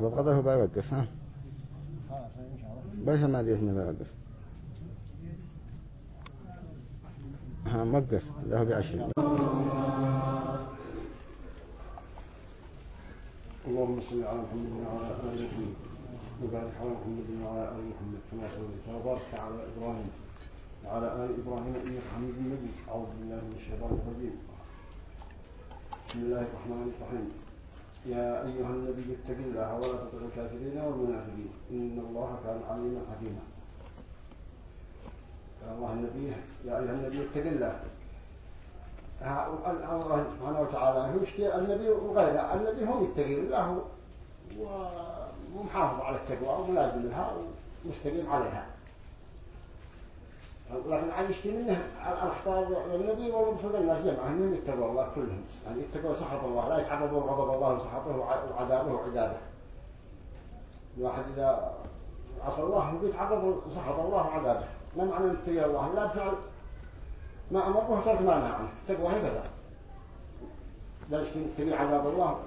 وبغضه بيوقف ها؟ بس ما اسمه بيوقف ها موقف له بعشر اللهم صل على محمد وعلى آل محمد وبارك على محمد وعلى آل محمد كما صليت على إبراهيم وعلى آل إبراهيم إنك حميد مجيد. أعوذ بالله من الشيطان الرجيم. بسم الله الرحمن الرحيم. يا أيها النبي اتق الله ولا تطع الكافرين والمنافقين. إن الله كان عليما حكيما. يا الله النبي يا أيها النبي اتق الله. الله سبحانه وتعالى هو يشتري النبي وغيره. النبي هم يتقي الله ومحافظ على التقوى وملازم لها ومستقيم عليها. لكن عن يشتري منه الأخطار النبي والرسول الناس جمعهم من يتقوا الله كلهم. يعني يتقوا سخط الله لا يتعرضوا غضب الله وسخطه وعذابه وعذابه الواحد إذا عصى الله بيتعرض سخط الله وعذابه. ما معنى يتقي الله؟ لا بفعل ما أمره ترك ما عنه تقوى هكذا. لا يشتري عذاب الله.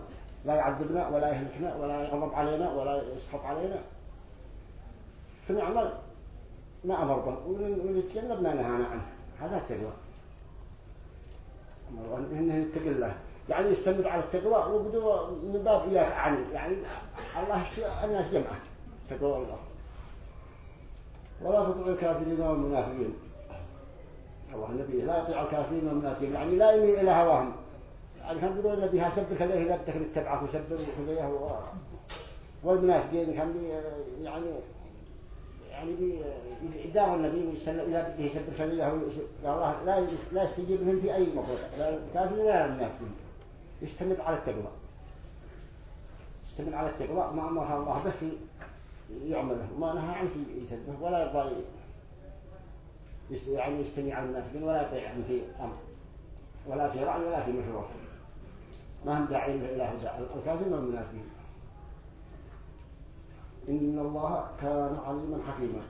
لا يعذبنا ولا يهلكنا ولا يغضب علينا ولا يسخط علينا. فنعمل ما أمر به ونتجنب ما نهانا عنه. هذا التقوى أمر إنه يتقي الله يعني يستمر على التقوى وبدو من باب إياك عني يعني الله الناس جمعه تقوى الله. ولا تطع الكافرين والمنافقين. الله النبي لا يطيع الكافرين والمنافقين. يعني لا يميل إلى هواهم. يعني كان يقول النبي سبك إذا بدك تتبعك وسبك وخذيه والمنافقين كان يعني يعني بإدار النبي صلى الله إذا بده يسبك له الله لا لا يستجيب منهم في أي مفروض لا الكافرين ولا المنافقين يستمر على التقوى. يستمر على التقوى. ما أمرها الله به يعمله وما نهى عنه يسبه ولا يرضى يعني يستمع على المنافقين ولا يطيع في أمر. ولا في رأي ولا في مشروع. ما هم داعين إلى هدى الكافرين والمنافقين إن الله كان عليما حكيما.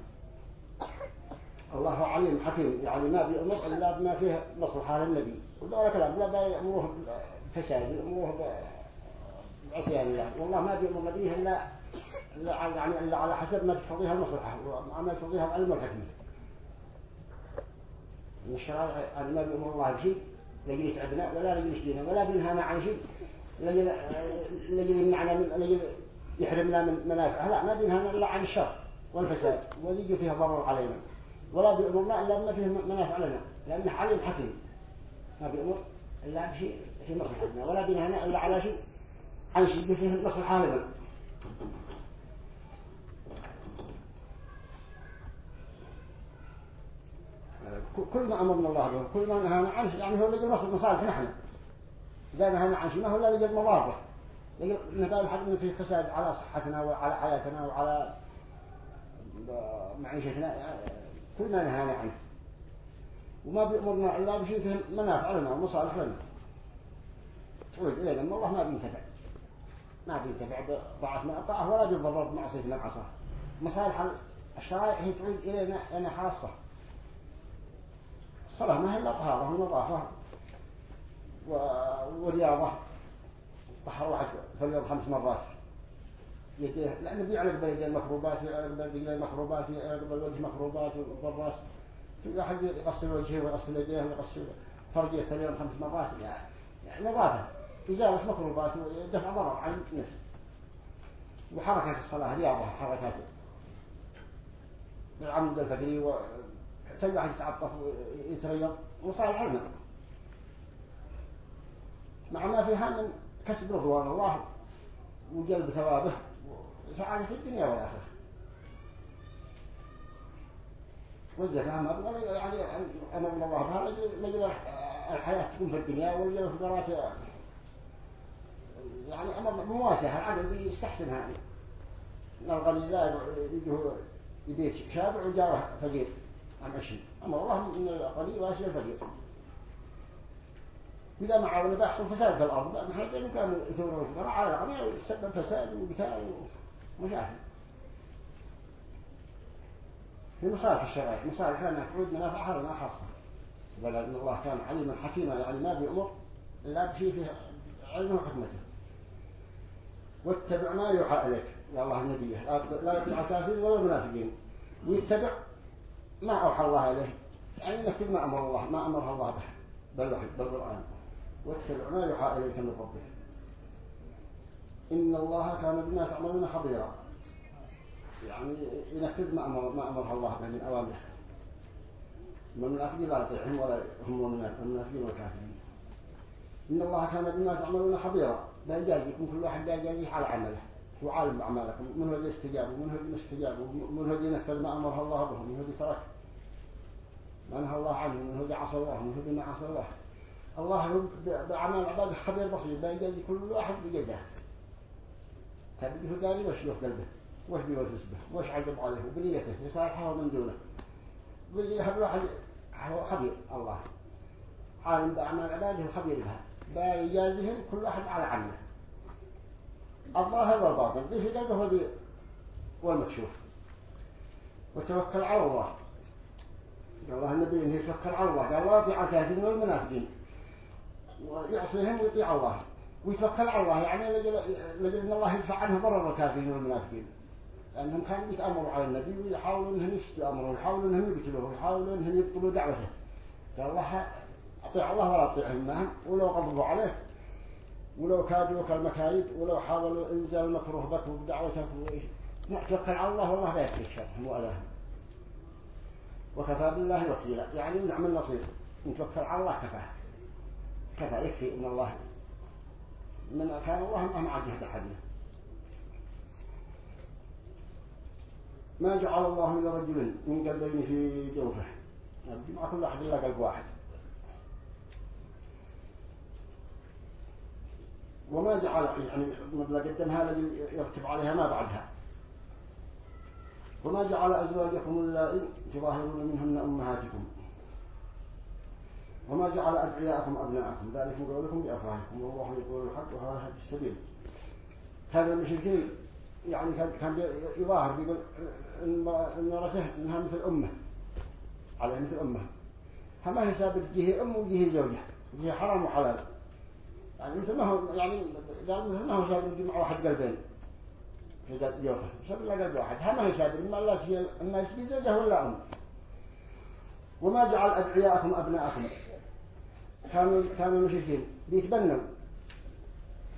الله عليم حكيم. يعني ما بيأمر إلا بما فيه مصلحة للنبي ولا كلام. لا بيأمره بفساد يأمره بعصيان الله. والله ما بيأمر نبيه إلا يعني إلا على حسب ما تقتضيها المصلحة وما تقتضيها العلم والحكمة. من الشرائع أن ما بأمر الله بشيء لجل يتعبنا ولا لجل يشدينا ولا بينهانا عن شيء لجل يمنعنا من لجل يحرمنا من منافع. لا ما بينهانا إلا عن الشر والفساد ويجي فيها ضرر علينا. ولا بأمرنا إلا ما فيه منافع لنا لأنه عليم حكيم. ما بأمر إلا بشيء في مصلحتنا ولا بينهانا إلا على شيء عن شيء فيه مصلحة لنا كل ما أمرنا الله به كل ما نهانا عنه يعني هو لقى مصالح نحن. إذا نهانا عن شيء ما هو لقى مضاره نبال حد من فيه فساد على صحتنا وعلى حياتنا وعلى معيشتنا كل ما نهانا عنه. وما بيأمرنا إلا بشيء فيه منافع لنا ومصالح لنا. تعود إلينا ما الله ما بينتفع. ما بينتفع بطاعة من أطاعه ولا بيضرر بمعصية من عصاه. مصالح الشرائع هي تعود إلينا أنا خاصة. الصلاة ما هي إلا طهارة ونظافة ورياضة طهر واحد في اليوم خمس مرات. يديه لأنه بيعلق بين مخروبات يعلق بين المخروبات يعلق بالوجه مخروبات والراس في أحد يغسل وجهه ويغسل يديه ويغسل فرجه اليوم خمس مرات. يعني نظافة إزالة مخروبات؟ ودفع ضرر عن النفس. وحركة الصلاة رياضة حركات. العمد الفقري تسوي واحد يتعطف ويتريض وصالح علما مع ما فيها من كسب رضوان الله وجلب ثوابه وسعادة في الدنيا والآخرة. والزكاة ما بقى يعني أمر الله بها لجل الحياة تكون في الدنيا ولجل الفقرات يعني أمر مواساة العدل يستحسنها. الغني لا يجيه يبيت شابع وجاره فقير. عن عشرين أما الله إن الغني واسع الفقير إذا ما عاونوا بيحصل فساد في الأرض حد إنه كانوا يثورون الفقراء على الغني يسبب فساد وقتال ومشاكل. في مصالح الشرائع مصالح لنا تعود منافعها لنا خاصة بل أن الله كان عليما حكيما يعني ما بيأمر إلا بشيء فيه علمه وحكمته. واتبع ما يوحى إليك يا الله النبي لا يطيع الكافرين ولا المنافقين. ويتبع ما أوحى الله إليه يعني نكتب ما أمر الله ما أمرها الله به بل بالقرآن. واتبع ما يوحى إليك من ربك. إن الله كان بما تعملون خبيرا. يعني ينفذ ما أمر ما أمرها الله به من أوامره. من المنافقين لا يطيعهم ولا هم من المنافقين والكافرين. إن الله كان بما تعملون خبيرا. بيجازيكم كل واحد بيجازيه على عمله. هو عالم بأعمالكم. من هو اللي استجاب ومن هو اللي استجاب ومن هو اللي نفذ ما أمرها الله به؟ ومن هو اللي ترك؟ ما نهى الله عنه؟ ومن هو اللي عصى الله؟ ومن هو اللي ما عصى الله؟ الله بأعمال عباده خبير بصير بيجازي كل واحد بجزاه تبيه قال وش له قلبه وش بيوسوس به؟ وش عجب عليه؟ وبنيته يصالحه من دونه. واللي يحب واحد هو خبير الله. عالم بأعمال عباده وخبير بها. بيجازهم كل واحد على عمله الظاهر والباطن. في قلبه هو والمكشوف وتوكل على الله. قال الله النبي انه يتوكل على الله. قال الله يطيع الكافرين والمنافقين. ويعصيهم ويطيع الله. ويتوكل على الله. يعني لجل إن الله يدفع عنه ضرر الكافرين والمنافقين. لأنهم كانوا يتأمروا على النبي ويحاولوا انهم يستأمروا ويحاولوا انهم يقتلوه ويحاولوا انهم يبطلوا دعوته. قال الله أطيع الله ولا أطيعهم معهم ولو غضبوا عليه ولو كادوا كالمكايد ولو حاولوا إنزال المكروه بك وبدعوتك نتوكل على الله والله لا يكفي شرهم وأذاهم وكفى بالله وكيلا. يعني نعمل نصير نتوكل على الله كفى كفى يكفي إن الله من كان الله مع جهد أحدنا ما جعل الله لرجل من قلبين في جوفه. مع كل واحد إلا قلب واحد. وما جعل يعني مبلغ قدمها الذي يرتب عليها ما بعدها. وما جعل أزواجكم اللائي تظاهرون منهن أمهاتكم. وما جعل أدعياءكم أبناءكم ذلك قولكم بأفواهكم والله يقول الحق وهذا هدي السبيل. هذا المشركين يعني كان يظاهر يقول مرته إنها مثل أمة عليها مثل أمة. فما هي سابت جهة أم وجهة زوجة؟ جهة حرام وحلال. يعني مثل ما هو يعني قال مثل ما هو سابر مع واحد قلبين. في سابر لا قلب واحد. هم هي سابر ما الله شيء اما يسبي زوجة ولا أم. وما جعل أدعياءكم أبناءكم. كانوا كانوا مشركين. بيتبنوا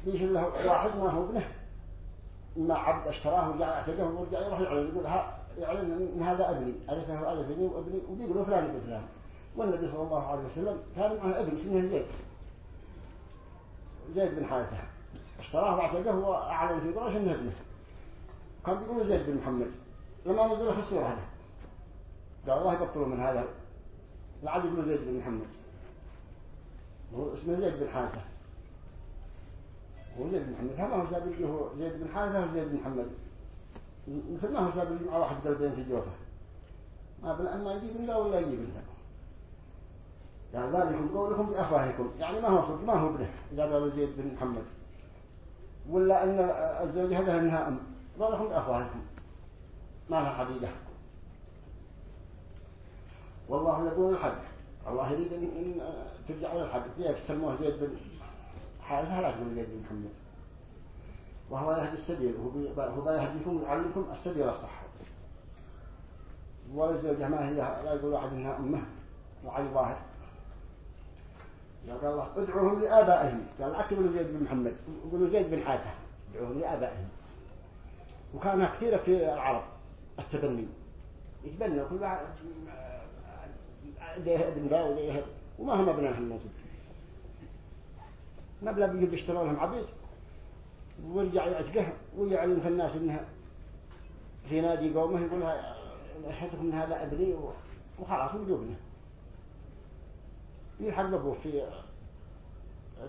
بيش له واحد ما هو ابنه؟ ما عبد اشتراه ورجع اعتقه ورجع يروح يعلن يقول ها يعلن إن هذا ابني. عرفه الفني وابني وبيقولوا فلان ابن فلان. والنبي صلى الله عليه وسلم كان معه ابن اسمه زيد. زيد بن حارثة. اشتراه بعد هو أعلن في قريش إنه ابنه. كان بيقول زيد بن محمد. لما نزل في السورة هذا قال الله يبطلوا من هذا. لعل يقولوا زيد بن محمد. هو اسمه زيد بن حارثة. هو زيد بن محمد هذا هو سابق هو زيد بن حارثة وزيد بن محمد. مثل ما هو سابق مع واحد قلبين في جوفه. ما بل أما يجيب الله ولا يجيب الله يعني ذلكم قولكم بأفواهكم. يعني ما هو صدق ما هو ابنه إذا قالوا زيد بن محمد. ولا أن الزوج هذا أنها أم قولكم بأفواهكم. ما لها حقيقة. والله يقول الحق. الله يريد أن ترجع إلى الحق كيف تسموه زيد بن حارثة لا تقول زيد بن محمد. وهو يهدي السبيل هو يهديكم ويعلمكم السبيل الصح. ولا زوجة ما هي؟ لا يقول واحد إنها أمه. وعلي ظاهر قال الله ادعوهم لآبائهم. قال أكبر زيد بن محمد. يقولوا زيد بن حاتة ادعوهم لآبائهم. وكان كثيرة في العرب التبني. يتبنى كل واحد ليه ابن ذا وليه وما هم ابنائهم ما بلا بيجي يشتروا لهم عبيد ويرجع يعتقه ويعلم في الناس إنها في نادي قومه يقول حيثكم من هذا ابني وخلاص وجوبنا يحببوه في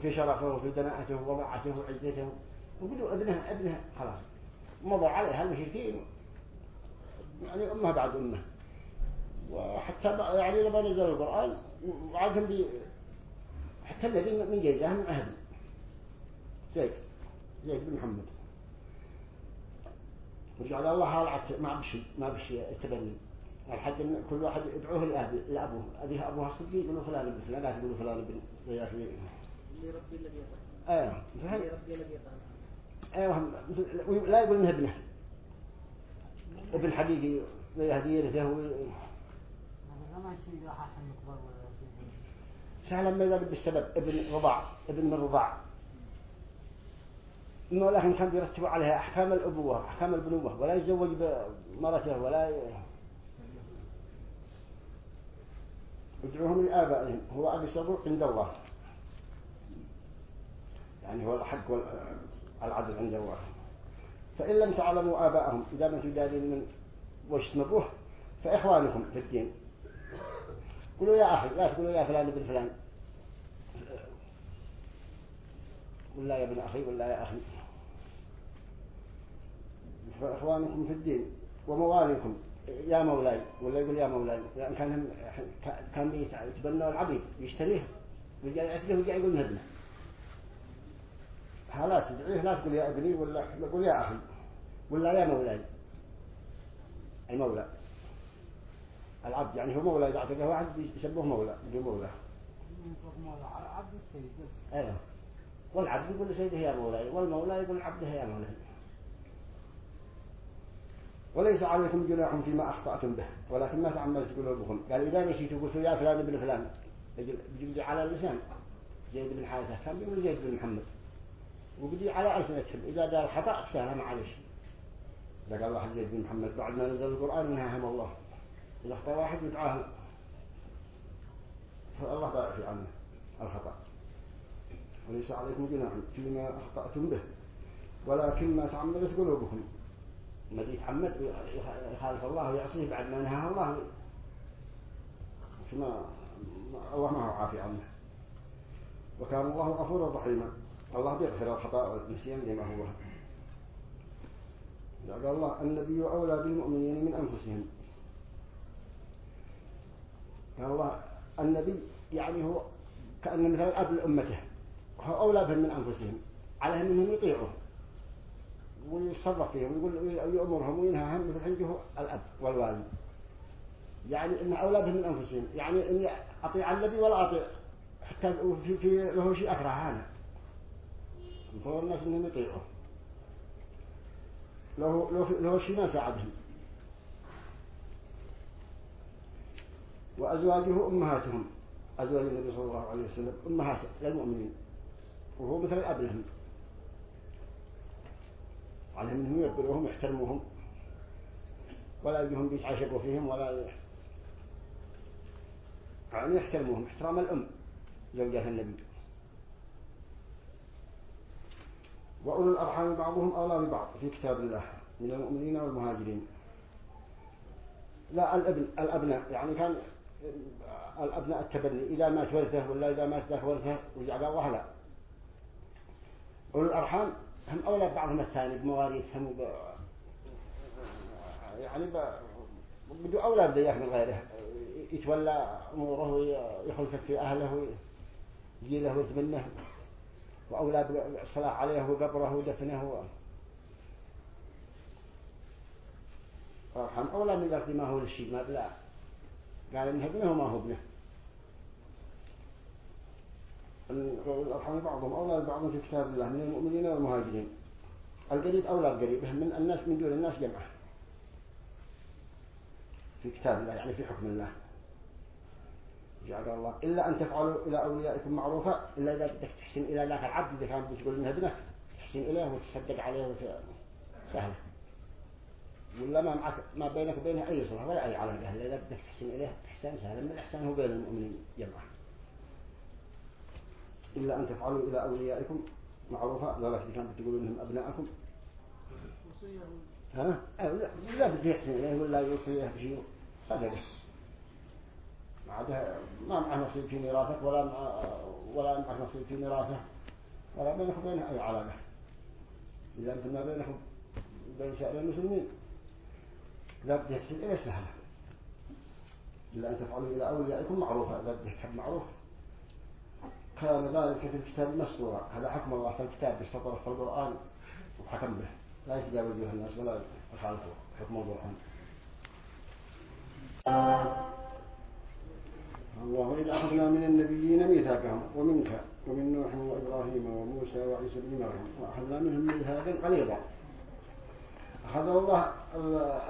في شرفه وفي دناءته ووضعته وعزته وقلوا ابنه ابنه خلاص. مضوا عليها المشركين. يعني أمه بعد أمه وحتى يعني لما نزل القرآن وعدهم بي حتى الذين من جيزهم عهد زيد. زيد بن محمد. ورجع الله هالعت ما بشي ما بشي التبني. الحد إن كل واحد يدعوه لأبي لأبوه. أبيه أبوها الصديق يقولوا فلان ابن فلان لا تقولوا فلان ابن زياك لربي الذي يطعم إيه لربي الذي يطعم مثل لا يقول انه ابنه. ابن حقيقي يهديه له سهلا ما يضرب بالسبب ابن رضاع ابن من رضاع إنه لكن كان بيرتبوا عليها أحكام الأبوة أحكام البنوة ولا يتزوج بمرته ولا ي... يدعوهم لآبائهم. هو أبي صبر عند الله. يعني هو الحق والعدل عند الله. فإن لم تعلموا آباءهم إذا ما تدارين من واجتنبوه فإخوانكم في الدين. قولوا يا أخي لا تقولوا يا فلان ابن فلان. ولا يا ابن أخي ولا يا أخي. فإخوانكم في الدين ومواليكم يا مولاي ولا يقول يا مولاي لأن كان كان يتبنى العبيد يشتريه ويجي يعتله ويجي يقول ابنه حالات تدعيه لا تقول يا ابني ولا تقول يا أخي ولا يا مولاي. المولى العبد يعني هو مولى إذا اعتقه واحد يسموه مولى يقول مولى. أيوه. والعبد يقول لسيده يا مولاي والمولى يقول عبده يا مولاي وليس عليكم جناح فيما أخطأتم به ولكن ما تعمدت قلوبكم. قال إذا نسيت قلت يا فلان ابن فلان. بيجي على اللسان زيد بن حارثة كان بيقول زيد بن محمد. وبدي على ألسنتهم. إذا قال خطأ سهل معلش. إذا قال واحد زيد بن محمد بعد ما نزل القرآن نهاهم الله. إذا أخطأ واحد يدعاه فالله بارك عنه الخطأ. وليس عليكم جناح فيما أخطأتم به. ولكن ما تعمدت قلوبكم. ما يتعمد يخالف الله ويعصيه بعد ما نهاه الله. ما الله ما هو عافي عنه. وكان الله غفورا رحيما. الله بيغفر الخطأ والنسيان لما هو. قال الله النبي أولى بالمؤمنين من أنفسهم. الله النبي يعني هو كأن مثل أب لأمته هو أولى بهم من أنفسهم عليهم أنهم يطيعوه ويتصرف فيهم ويقول ويأمرهم وينهاهم مثل عنده الأب والوالد. يعني إن أولادهم من أنفسهم يعني إني أطيع النبي ولا أطيع حتى في, في له شيء أكره أنا فهو الناس إنهم يطيعوه. له, له, له شيء ما ساعدهم. وأزواجه أمهاتهم. أزواج النبي صلى الله عليه وسلم أمهات للمؤمنين وهو مثل الأب لهم عليهم أنهم يقبلوهم يحترموهم ولا يجيهم بيتعشقوا فيهم ولا يعني يحترموهم. احترام الأم زوجها النبي. وأولو الأرحام بعضهم أولى ببعض في كتاب الله من المؤمنين والمهاجرين. لا الابن الأبناء يعني كان الأبناء التبني إذا مات ورثه ولا إذا مات ذاك ورثه وجعل الله لا أولو الأرحام هم أولى بعضهم الثاني بمواريثهم ب... يعني ب... بدو أولى بديك من غيره. يتولى أموره ويخلفك في أهله ويجي له ويتمنه وأولى بالصلاة عليه وقبره ودفنه. و... أرحم أولى من ذلك ما هو للشيء ما بلا. قال إنه ابنه وما هو ابنه. الأرحام بعضهم أولى بعضهم في كتاب الله من المؤمنين والمهاجرين. القريب أولى بقريبه من الناس من دون الناس جمعة. في كتاب الله يعني في حكم الله. جعل الله إلا أن تفعلوا إلى أوليائكم معروفة إلا إذا بدك تحسن إلى ذاك العبد إذا كان بتقول إنه ابنك تحسن إليه وتصدق عليه سهلة ولا ما معك ما بينك وبينه أي صلة ولا أي علاقة إلا إذا بدك تحسن إليه إحسان سهل. من الإحسان هو بين المؤمنين جمعه إلا أن تفعلوا إلى أوليائكم معروفة ذلك إذا كانت تقولوا إنهم أبناءكم. ها؟ لا بدي يحسن إليه ولا يوصيه بشيء. صدقه ما ما معه نصيب في ميراثك ولا مع ولا معه نصيب في ميراثه ولا بينك وبينه أي علاقة. إذا أنت ما بينك وبين سائر المسلمين. لا بدي يحسن إليه سهلة إلا أن تفعلوا إلى أوليائكم معروفة لا بدي يحب معروف كان ذلك في الكتاب مسطورا هذا حكم الله في الكتاب بسطر في القرآن وحكم به. لا يتجاوزه الناس ولا يخالفه حكم القرآن الله إذا أخذنا من النبيين ميثاقهم ومنك ومن نوح وإبراهيم وموسى وعيسى بن مريم وأخذنا منهم ميثاقا غليظا. أخذ الله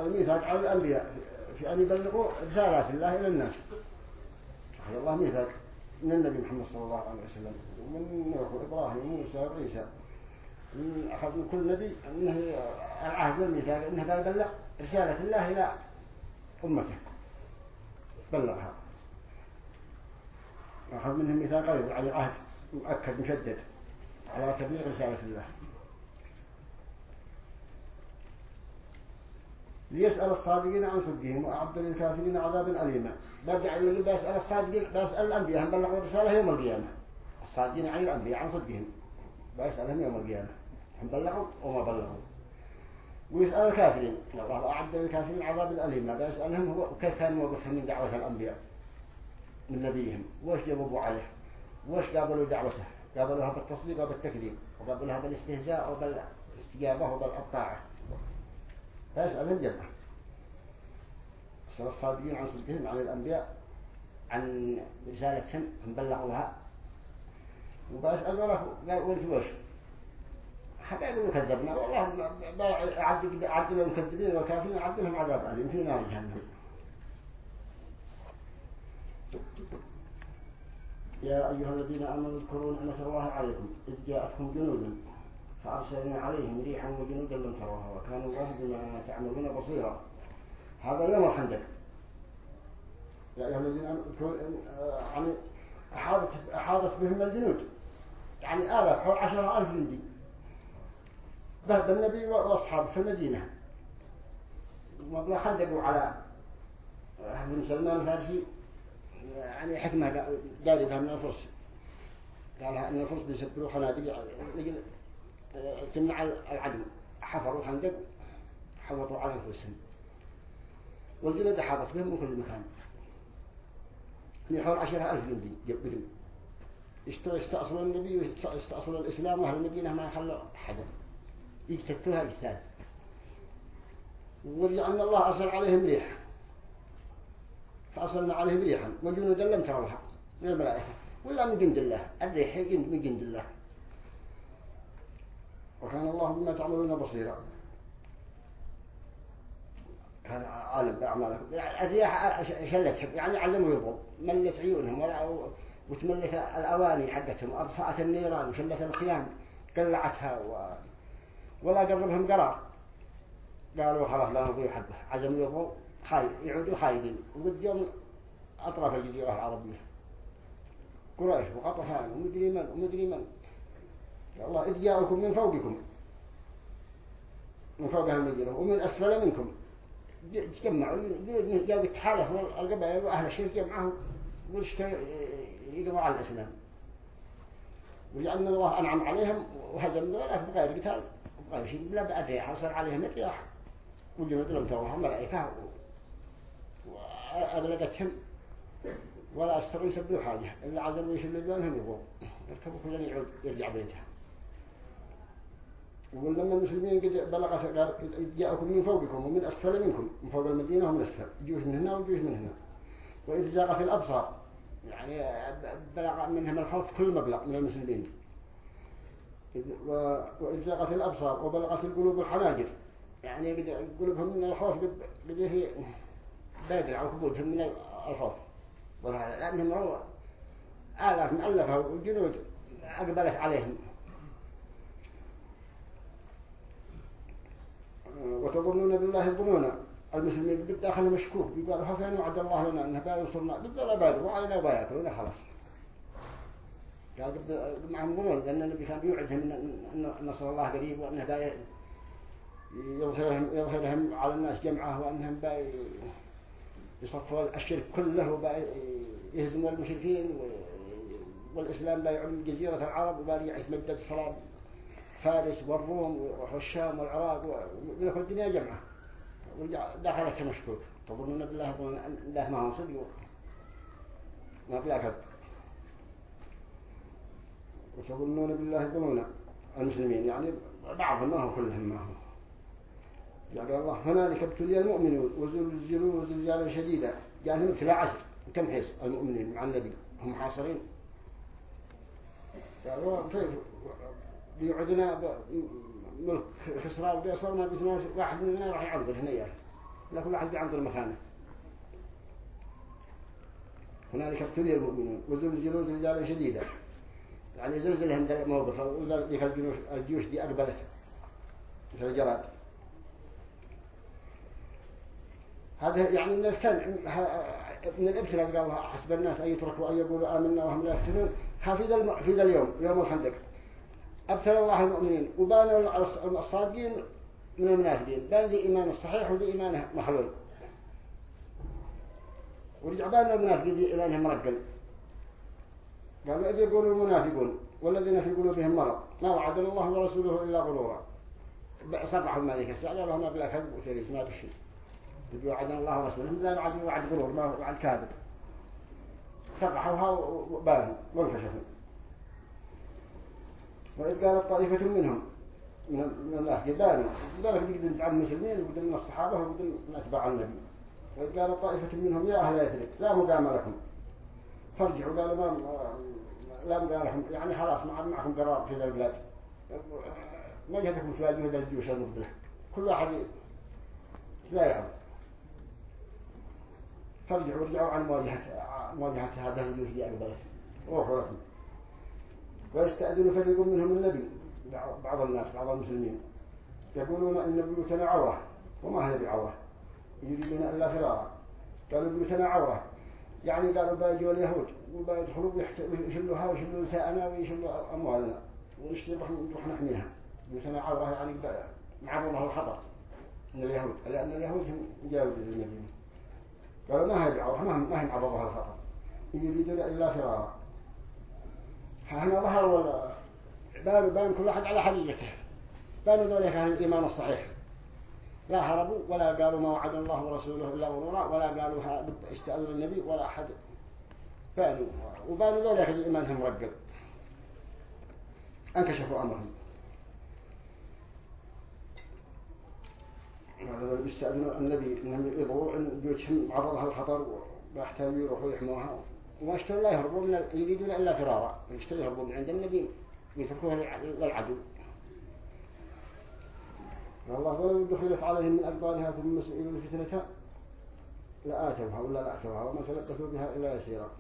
الميثاق على الأنبياء. في أن يبلغوا رسالات الله إلى الناس. أخذ الله ميثاق من النبي محمد صلى الله عليه وسلم ومن نوح وإبراهيم وموسى وعيسى أخذ من كل نبي أنه العهد والميثاق أنه يبلغ رسالة الله إلى أمته. بلغها. أخذ منهم ميثاق على عهد مؤكد مشدد على تبليغ رسالة الله. ليسأل الصادقين عن صدقهم وأعد للكافرين عذابا أليما. برجع اللي بيسأل الصادقين بيسأل الأنبياء هم بلغوا الرسالة يوم القيامة. الصادقين عن الأنبياء عن صدقهم. بيسألهم يوم القيامة. هم بلغوا وما بلغوا. ويسأل الكافرين. الله أعد للكافرين عذابا أليما. بيسألهم هو كيف كان موقفهم من دعوة الأنبياء؟ من نبيهم. وش جاوبوا عليه؟ وش قابلوا دعوته قابلوها بالتصديق وبالتكذيب وقابلوها بالاستهزاء وبالاستجابة وبالطاعة فيسأل الجنة سأل الصادقين عن صدقهم عن الأنبياء عن رسالتهم هم بلغوها. وبسأل له قلت وش يقولوا كذبنا والله عدل المكذبين والكافرين عدلهم عذاب أليم في نار جهنم. يا أيها الذين آمنوا اذكروا نعمة الله عليكم إذ جاءتكم جنود فأرسلنا عليهم ريحا وجنودا لم تروها وكان الله بما تعملون بصيرا. هذا يوم الخندق يا أيها الذين يعني أحاطت, أحاطت بهم الجنود. يعني آلاف حول عشرة ألف جندي. ذهب النبي وأصحابه في المدينة. وما خندقوا على بن سلمان الفارسي يعني حكمة جاربها من الفرس قالها أن الفرس بيسبروا خنادق. تمنع العدو. حفروا خندق حوطوا على أنفسهم والجنود حاطت بهم من كل مكان. يعني حول عشرة ألف جندي بهم يستأصلوا النبي ويستأصلوا الإسلام وأهل المدينة ما يخلوا حدا. يكتتوها اجتال ولأن الله أرسل عليهم ريح فأصلنا عليهم ريحا. وجنودا لم تروها. من الملائكة. ولا من جند الله. الريح من جند الله. وكان الله بما تعملون بصيرا. كان عالم بأعمالكم الرياح شلتهم يعني علموا يضرب. ملت عيونهم وتملت الأواني حقتهم وأطفأت النيران وشلت الخيام قلعتها و... ولا قربهم قرار. قالوا خلاص لا نضيع حبه عزموا يضربوا خايف يعودوا خايفين وقد يوم أطراف الجزيرة العربية. قريش وقطفان ومدري من ومدري من يا الله إذ جاءكم من فوقكم. من فوق المدينة ومن أسفل منكم. تجمعوا جاءوا التحالف والقبائل وأهل الشرك جمعهم. واشتوا يقضوا على الإسلام. ولأن الله أنعم عليهم وهزم ذلك بغير قتال وغير شيء بلا بأذية حصل عليهم الرياح وجنود لم تروها ملائكة وأغلقتهم. ولا استطيعوا يسبلوا حاجة إلا عزموا يشلوا هم يبغوا يركبوا كلنا يعود يرجع بيته يقول لما المسلمين قد بلغ جاءكم من فوقكم ومن أسفل منكم من فوق المدينة ومن أسفل جيوش من هنا وجيوش من هنا. وإذ زاغت الأبصار يعني بلغ منهم الخوف كل مبلغ من المسلمين. وإذ زاغت الأبصار وبلغت القلوب الحناجر يعني قلوبهم من الخوف قد هي بادر على قبولهم من الخوف. لأنهم هو آلاف مؤلفة وجنود أقبلت عليهم. وتظنون بالله الظنون. المسلمين بالداخل مشكوك. يقولوا فين وعد الله لنا إنه باي ينصرنا بدل اباد وعلينا باياكلنا خلاص؟ قال معهم ظنون لأن النبي كان بيوعدهم ان نصر الله قريب وإنه يظهرهم, يظهرهم على الناس جمعة وإنهم يصفوا الشرك كله وباي يهزموا المشركين والإسلام لا يعلم جزيرة العرب وباي يتمدد صلاه فارس والروم والشام والعراق ومن الدنيا جمعة. دخلت مشكوك تظنون بالله يقولون الله ما هو صدق. ما بلا كذب وتظنون بالله يقولون؟ المسلمين. يعني بعضهم ما هو كلهم ما هو. يعني الله هنالك ابتلي المؤمنون وزلزلوا زلزالا شديدا. جاءهم ابتلاء عسر تمحيص المؤمنين مع النبي؟ هم حاصرين. قالوا كيف بيعدنا ملك وقيصر ما بيتنا واحد مننا راح يعنظر هنا. كل واحد بيعنظر مكانه هنالك ابتلي المؤمنون وزلزلوا زلزالا شديدا. يعني زلزلهم موقف وذلك الجيوش الجيوش دي أقبلت. مثل الجراد هذا يعني الناس كان من الابتلاء قال الله حسب الناس أن يتركوا أن يقولوا آمنا وهم لا يفتنون. ها في ذا اليوم يوم الخندق. أبتلى الله المؤمنين وبان الصادقين من المنافقين بان ذي إيمان الصحيح وذي إيمانه محلول. ورجع بان المنافقين ذي إيمانهم مرقل. قالوا إذ يقولوا المنافقون والذين في قلوبهم مرض. ما وعدنا الله ورسوله إلا غرورا. صرحوا مالك الساعة. قالوا ما بلا كذب وتريس ما بشي وعدنا الله ورسوله. لا وعد وعد غرور ما وعد كاذب. صرحوها وبانوا وانكشفوا. وإذ قالت طائفة منهم من الله جبانوا ذلك يقدر عن المسلمين وقدر من الصحابة وقدر من أتباع النبي. وإذ قالت طائفة منهم يا أهل يثرب لا مقام لكم. فارجعوا قالوا ما لا مقام لكم يعني خلاص ما معكم قرار في ذا البلاد. ما جهدكم في هذه الجيوش المقبلة كل واحد لا يعرف. فارجعوا ارجعوا عن مواجهة مواجهة هذا الجيوش دي أقبلت روحوا لكم ويستأذن فريق منهم النبي. بعض الناس بعض المسلمين. يقولون إن بيوتنا عورة وما هي بعورة؟ يريدون إلا فرارا قالوا بيوتنا عورة. يعني قالوا بيجوا اليهود وبيدخلوا ويشلوها ويشلوا نساءنا ويشلوا أموالنا. ونشتري نروح نحميها. بيوتنا عورة يعني معرضها الخطر. من اليهود لأن اليهود هم جاوزوا المدينة قالوا ما هي بعورة؟ ما هي معرضها الخطر. يريدون إلا فرارا هنا ظهر بان بان كل واحد على حقيقته. بانوا ذلك أهل الإيمان الصحيح. لا هربوا ولا قالوا ما وعد الله ورسوله إلا غرورا ولا قالوا استأذوا النبي ولا أحد. بانوا. وبانوا ذلك الإيمان هم رجل انكشفوا أمرهم. هذا بيستأذنوا النبي إنهم يضروا إن بيوتهم عرضها الخطر ويحتاجوا يروحوا يحموها. وما اشتروا لا يهربوا من يريدون إلا فرارا يشتروا يهربوا من عند النبي يتركوها للعدو. والله ولو دخلت عليهم من أقبالها ثم سئلوا الفتنة لآتوها ولا لأتوها وما تلقفوا بها إلا يسيرا.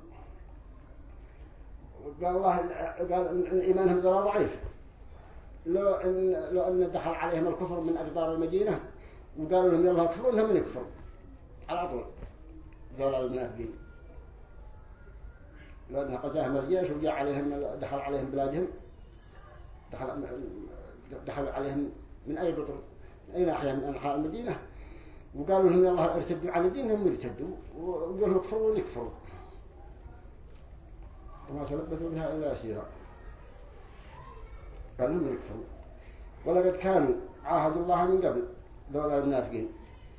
قال الله قال إن إيمانهم ذرا ضعيف. لو إن لو أن دخل عليهم الكفر من أقدار المدينة وقالوا لهم يلا كفروا لهم يكفروا على طول. ذولا المنافقين لأنها قتاهم الجيش وجاء عليهم دخل عليهم بلادهم. دخل دخل عليهم من أي بطر من أي ناحية؟ من أنحاء المدينة. وقالوا لهم الله ارتدوا على دينهم يرتدوا وقالوا لهم اكفروا ونكفروا. وما تلبثوا بها إلا يسيرا قالوا لهم يكفروا ولقد كانوا عاهدوا الله من قبل. دولة المنافقين.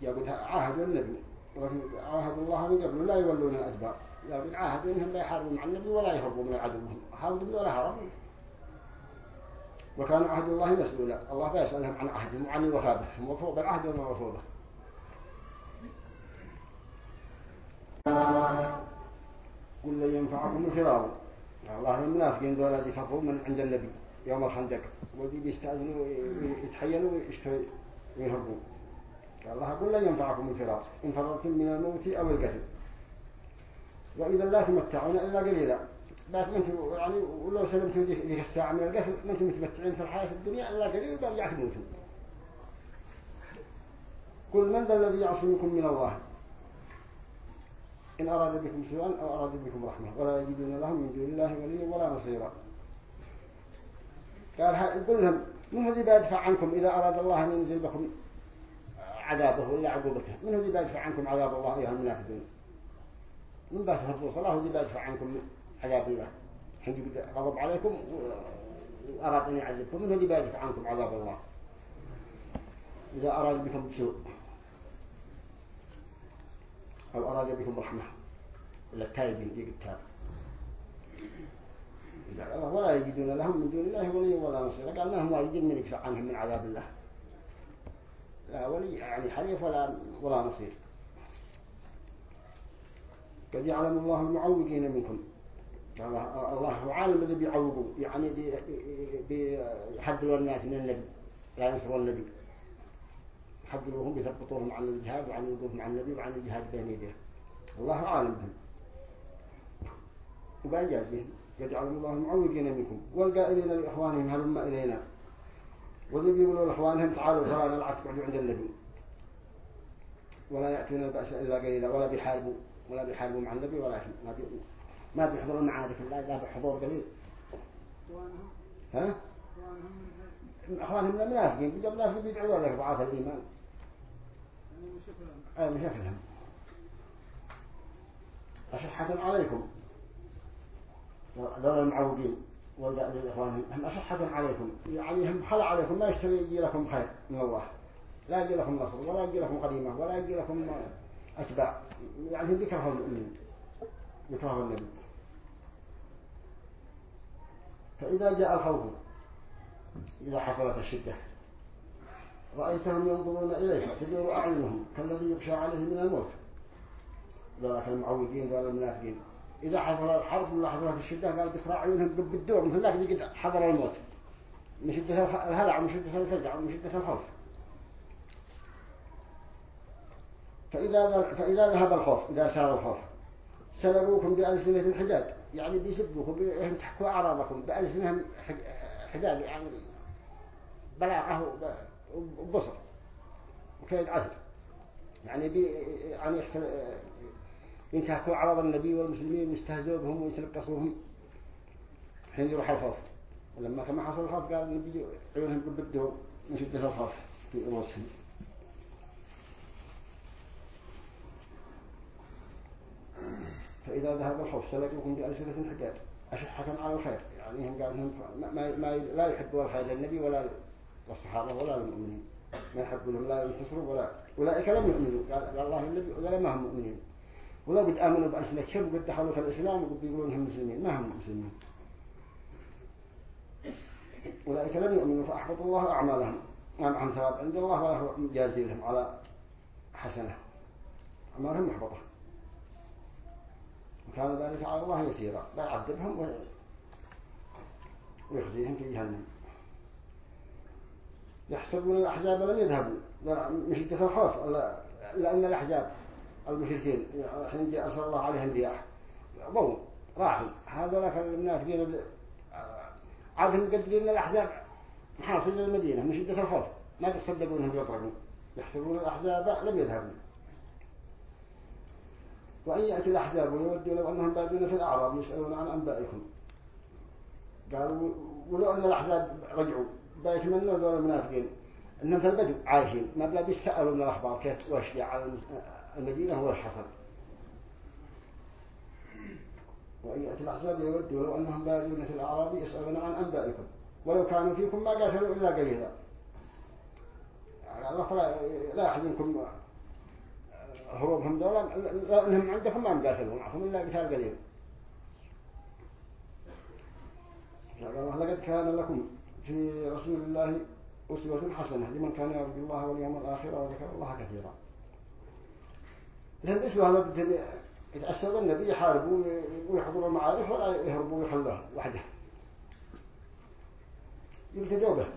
يقول عاهدوا النبي. عاهدوا الله من قبل لا يولون الأدبار. لكن عاهدوا إنهم لا يحاربوا مع النبي ولا يهربوا من عدوهم حاولوا ولا هربوا وكان عهد الله مسؤولا. الله بيسألهم عن عهدهم وعن الوفاء بهم وفوا بالعهد وما وفوا به. قل لن ينفعكم الفرار. الله المنافقين دول الذي من عند النبي يوم الخندق. ودي بيستأذنوا يتحيلوا ويهربوا الله قل لن ينفعكم الفرار. إن فررتم من الموت أو القتل. وإذا لا تمتعون إلا قليلا. بس أنتم يعني ولو سلمتوا ذيك الساعة من القتل ما أنتم متمتعين في الحياة الدنيا إلا قليل برجع تموتوا كل من ذا الذي يعصمكم من الله؟ إن أراد بكم سوءا أو أراد بكم رحمة. ولا يجدون لهم من دون الله وليا ولا نصيرا. قال قل لهم من الذي بيدفع عنكم إذا أراد الله أن ينزل بكم عذابه ولا عقوبته؟ من الذي بيدفع عنكم عذاب الله أيها المنافقون؟ من بس هربوا صلاة ودي بيدفع عنكم عذاب الله حين غضب عليكم وأراد أن يعذبكم من الذي بيدفع عنكم عذاب الله. إذا أراد بكم سوء أو أراد بكم رحمة ولا التائبين يجي التاب ولا يجدون لهم من دون الله ولي ولا نصير قال ما هم واجدين من يدفع عنهم من عذاب الله. لا ولي يعني حليف ولا ولا نصير. قد يعلم الله المعوقين منكم. الله الله عالم اللي بيعوقوا يعني بيحذروا الناس من النبي لا ينصروا النبي يحذروهم بيثبطوهم عن الجهاد وعن الوقوف مع النبي وعن الجهاد بين يديه الله عالم بهم. وبأجازهم يجعل الله المعوقين منكم. والقائلين لإخوانهم هلم إلينا. والذي يقولوا لإخوانهم تعالوا العسكر قعدوا عند النبي ولا يأتون البأس إلا قليلا ولا بيحاربوا. ولا بيحاربوا مع النبي ولا ما بي ما بيحضروا المعارك الله إلا بحضور قليل. ها؟ أخوانهم المنافقين بيجوا المنافقين بيدعوا لك ضعاف الإيمان. أي مشكلهم أشحة عليكم. ذول المعوقين والإخوان هم أشحة عليكم. يعني هم خلع عليكم ما يشتري يجي لكم خير من الله. لا يجي لكم نصر ولا يجي لكم قديمة ولا يجي لكم أتباع. يعني بيكرهوا المؤمنين بيكرهوا النبي. فإذا جاء الخوف إذا حصلت الشدة رأيتهم ينظرون إليك تدور أعينهم كالذي يخشى عليه من الموت. ذلك المعوقين ذلك المنافقين. إذا حضر الحرب ولا حضرت الشدة قال بكرة عيونهم بالدور مثل قد حضر الموت. من شدة الهلع ومن شدة الفزع ومن شدة الخوف. فإذا فإذا ذهب الخوف إذا سار الخوف سلبوكم بألسنة الحداد يعني بيسبوكم بيمتحكوا أعراضكم بألسنهم حداد يعني بلاغه وبصر وكيد عسل يعني بي يعني ينتهكوا عرض النبي والمسلمين يستهزئوا بهم ويتلقصوهم حين يروح الخوف. ولما كما حصل الخوف قال النبي عيونهم بدهم من شدة الخوف في رؤوسهم فإذا ذهب الخوف سلكوكم بألسنة حجاج أشحة على الخير. يعني هم قال ما, ما, لا يحبوا الخير للنبي ولا للصحابة ولا للمؤمنين ما يحبون لا ينتصروا ولا أولئك لم يؤمنوا. قال الله النبي ولا ما هم مؤمنين. ولا قد آمنوا بألسنة شر وقد دخلوا في الإسلام وقد بيقولون هم مسلمين؟ ما هم مسلمين أولئك لم يؤمنوا فأحبط الله أعمالهم. ما معهم ثواب عند الله ولا هو جازي لهم على حسنة. أعمالهم محبطة. وكان ذلك على الله يسيرا. لا يعذبهم ويخزيهم في جهنم. يحسبون الأحزاب لم يذهبوا. مش شدة الخوف لأن الأحزاب المشركين حين جاء أرسل الله عليهم رياح. ضوء راحوا. هذا لك المنافقين عادهم مقدرين الأحزاب محاصر للمدينة من شدة الخوف. ما تصدقون أنهم يطرقون يحسبون الأحزاب لم يذهبوا. وأن يأتي الأحزاب ويودوا لو أنهم بادون في الأعراب يسألون عن أنبائكم. قالوا ولو أن الأحزاب رجعوا بيتمنوا دول المنافقين أنهم في البدو عايشين ما بلا بيسألوا من الأخبار كيف وش على المدينة هو الحصل وأن يأتي الأحزاب يودوا لو أنهم بادون في الأعراب يسألون عن أنبائكم. ولو كانوا فيكم ما قاتلوا إلا قليلا. الله فلا لا يحزنكم. هروبهم دولا لأنهم عندكم ما مقاتلون معكم إلا قتال قليل. لقد كان لكم في رسول الله أسوة حسنة لمن كان يرجو الله واليوم الآخر وذكر الله كثيرا. لأن الأسوة هذا يتأسوا النبي يحاربوا ويحضروا المعارف ولا يهربوا ويخلوه وحده. يلتجوا به.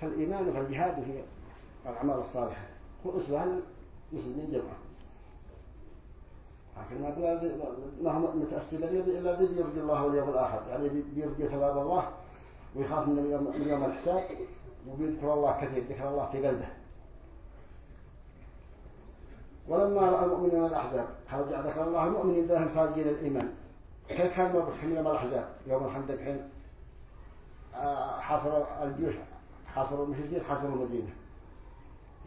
فالإيمان والجهاد في الأعمال الصالحة. هو أسوة المسلمين جمعة لكن ما هو النبي إلا ذي بيرجي الله واليوم الآخر. يعني بيرجي ثواب الله ويخاف من اليوم من يوم الحساب وبيذكر الله كثير ذكر الله في قلبه. ولما رأى المؤمنين الأحزاب رجع ذكر الله المؤمنين ذاهم خارجين الإيمان؟ كيف كان موقف من يوم الأحزاب؟ يوم الخندق حين آه، حاصروا الجيوش حاصروا المشركين حاصروا المدينة.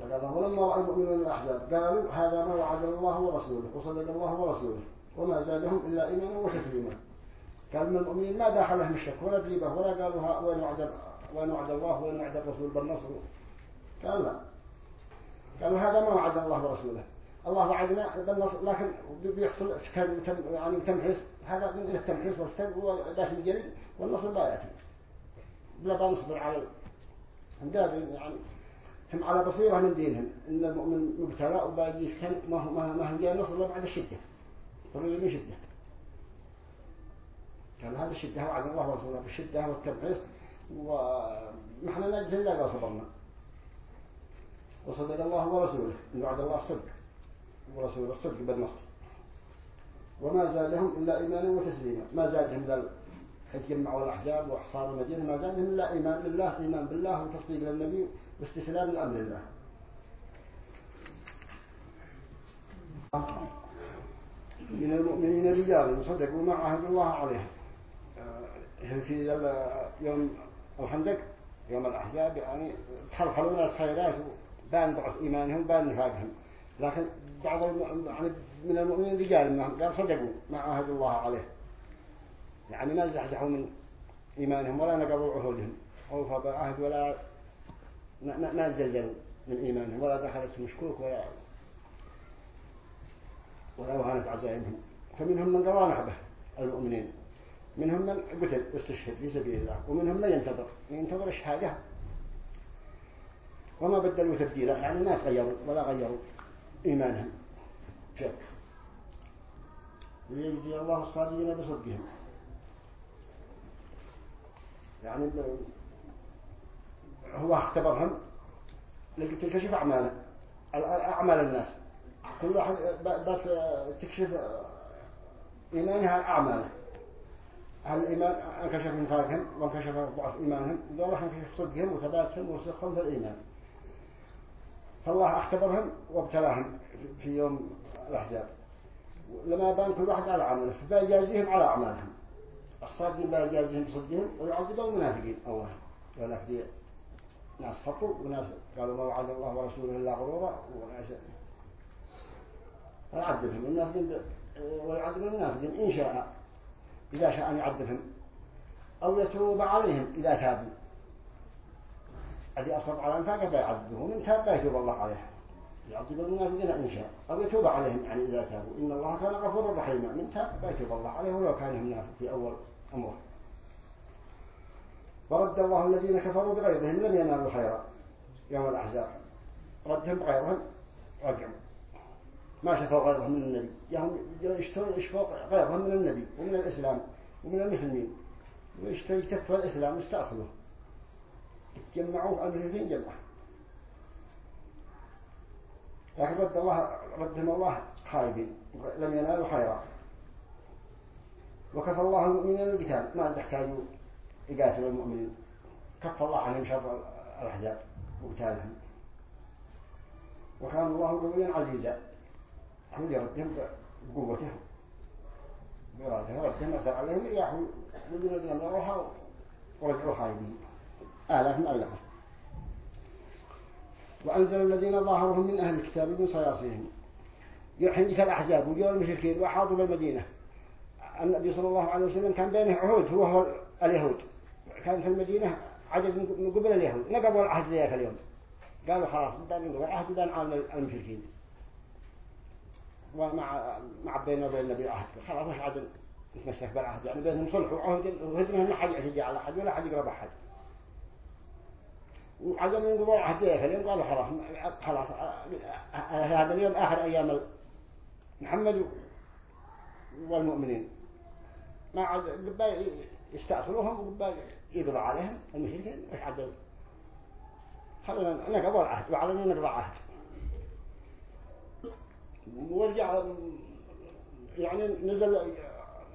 ولما رأى المؤمنون الأحزاب. قالوا هذا ما وعد الله ورسوله وصدق الله ورسوله وما زادهم إلا إيمانا وتسليما. قال من المؤمنين ما داخلهم الشك ولا تريبه ولا قالوا وين وعد وين وعد الله وين وعد الرسول بالنصر. قال لا. قالوا هذا ما وعد الله ورسوله. الله وعدنا بالنصر لكن بيحصل يعني تمحيص هذا من التمحيص والسكن هو داخل الجلد والنصر لا يأتي. بلا بنصبر على يعني هم على بصيرة من دينهم. إن المؤمن مبتلى وباقي يفتن ما هو ما هو جاي نصر بعد الشدة. ضروري من شدة. كان هذا الشدة وعد الله ورسوله. بالشدة والتبعيث ونحن نجزي إلا إذا صبرنا وصدق الله ورسوله. إن وعد الله صدق. ورسوله صدق بالنصر. وما زادهم إلا إيمانا وتسليما. ما زادهم إلا جمعوا الأحزاب وأحصار المدينة. ما زادهم إلا إيمان بالله إيمان بالله وتصديق للنبي. واستسلام لأمر الله. من المؤمنين رجال صدقوا ما عهد الله عليهم. آه، في يوم الخندق يوم الأحزاب يعني تحلحلوا ناس خيرات وبان ضعف إيمانهم بان نفاقهم. لكن بعض يعني من المؤمنين رجال قال صدقوا ما عهد الله عليه. يعني ما زحزحوا من إيمانهم ولا نقضوا عهودهم. أوفى بعهد ولا ما زلزلوا من إيمانهم ولا دخلت مشكوك ولا ولا وهانت عزائمهم فمنهم من قضى نحبه المؤمنين. منهم من قتل واستشهد في سبيل الله ومنهم من ينتظر. ينتظر الشهادة وما بدلوا تبديلا يعني ما تغيروا ولا غيروا إيمانهم. شك. ليجزي الله الصادقين بصدقهم. يعني هو اختبرهم لتكشف أعماله. أعمال الناس. كل واحد بس تكشف إيمانها أعماله. هل الإيمان انكشف من وانكشف ضعف إيمانهم؟ الله انكشف صدقهم وثباتهم وسخهم في الإيمان. فالله اختبرهم وابتلاهم في يوم الأحزاب. لما بان كل واحد على عمله فيجازيهم على أعمالهم. الصادقين بيجازيهم بصدقهم ويعذب المنافقين. ولك دي ناس خطوا وناس قالوا ما وعد الله ورسوله إلا غرورا وناس فيعذبهم المنافقين ويعذب المنافقين إن شاء إذا شاء أن يعذبهم. أو يتوب عليهم إذا تابوا. الذي أصب على الانفاق فيعذبه من تاب يتوب الله عليه. يعذب المنافقين إن شاء. أو يتوب عليهم يعني إذا تابوا. إن الله كان غفورا رحيما. من تاب يتوب الله عليه ولو كان منافق في أول أمره. ورد الله الذين كفروا بغيرهم لم ينالوا خيرا. يوم الأحزاب. ردهم بغيرهم رجعوا. ما شفوا غيرهم من النبي. يهم يشفوا غيرهم من النبي ومن الإسلام ومن المسلمين. ويشتوا يكفوا الإسلام يستأصلوه يتجمعوا أمريكين جمعة. لكن رد الله ردهم الله خايبين لم ينالوا خيرا. وكفى الله المؤمنين القتال ما يحتاجوا يقاتلوا المؤمنين كفى الله عنهم شر الأحزاب وقتالهم. وكان الله قويا عزيزا. هم يردهم بقوته. برادها ردهم أسر عليهم رياح وجنود من روحها ورجعوا خايبين. آلاف مؤلفة وأنزل الذين ظاهرهم من أهل الكتاب من صياصيهم. يحين ذكر الأحزاب. وجوا المشركين وحاضوا بالمدينة النبي صلى الله عليه وسلم كان بينه عهود هو هو اليهود. كان في المدينة عدد من قبل اليهود. نقبوا العهد ذيك اليوم. قالوا خلاص بدنا نقبل العهد بدنا نعامل المشركين. ومع مع بيننا وبين النبي عهد خلاص مش عاد نتمسك بالعهد يعني بينهم صلح وعهد. وهدمهم ما حد يعتدي على أحد ولا حد يقرب أحد. وعدم ينقضوا عهد ذيك اليوم قالوا خلاص خلاص هذا اليوم آخر أيام محمد والمؤمنين. ما عاد يستأصلوهم وقبا يقضوا عليهم المشركين مش عاد خلنا نقضوا العهد وعلنا نقضى عهد. ورجع يعني نزل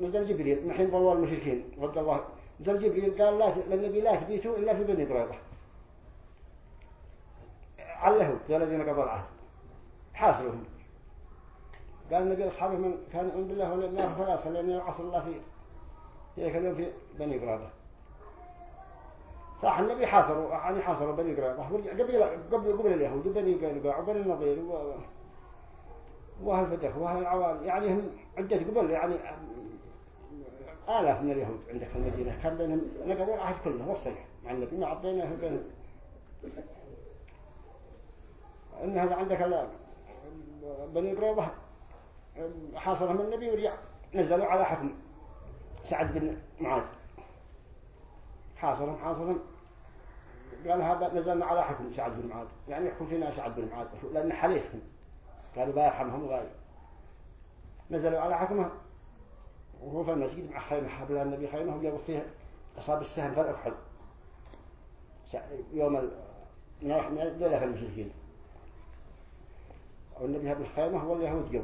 نزل جبريل نحن ضوى المشركين رد الله نزل جبريل قال لا للنبي لا تبيتوا إلا في بني قريظة. اليهود الذين قضوا العهد. حاصلهم. قال النبي أصحابه من كان يؤمن بالله والنار ثلاثة لأن عصر الله في ذلك في بني قريظة. صح النبي حاصروا يعني حاصروا بني قريظة قبل قبل قبل اليهود وبني قينقاع وبني النضير وأهل فتح وأهل العوام. يعني هم عدة قبل يعني آلاف من اليهود عندك في المدينة. كان بينهم نقضوا العهد كله والصلح مع النبي ما عطيناه بينهم إن هذا عندك بني قريظة حاصرهم النبي ورجع. نزلوا على حكم سعد بن معاذ. حاصرهم حاصرهم قال هذا نزلنا على حكم سعد بن معاذ. يعني يحكم فينا سعد بن معاذ لأن حليفهم قالوا بيرحمهم وقال نزلوا على حكمها وهو في المسجد مع خيمة حبل النبي خيمة وجابوا فيه أصاب السهم في الأكحل يوم في المشركين والنبي هذه الخيمة واليهود جو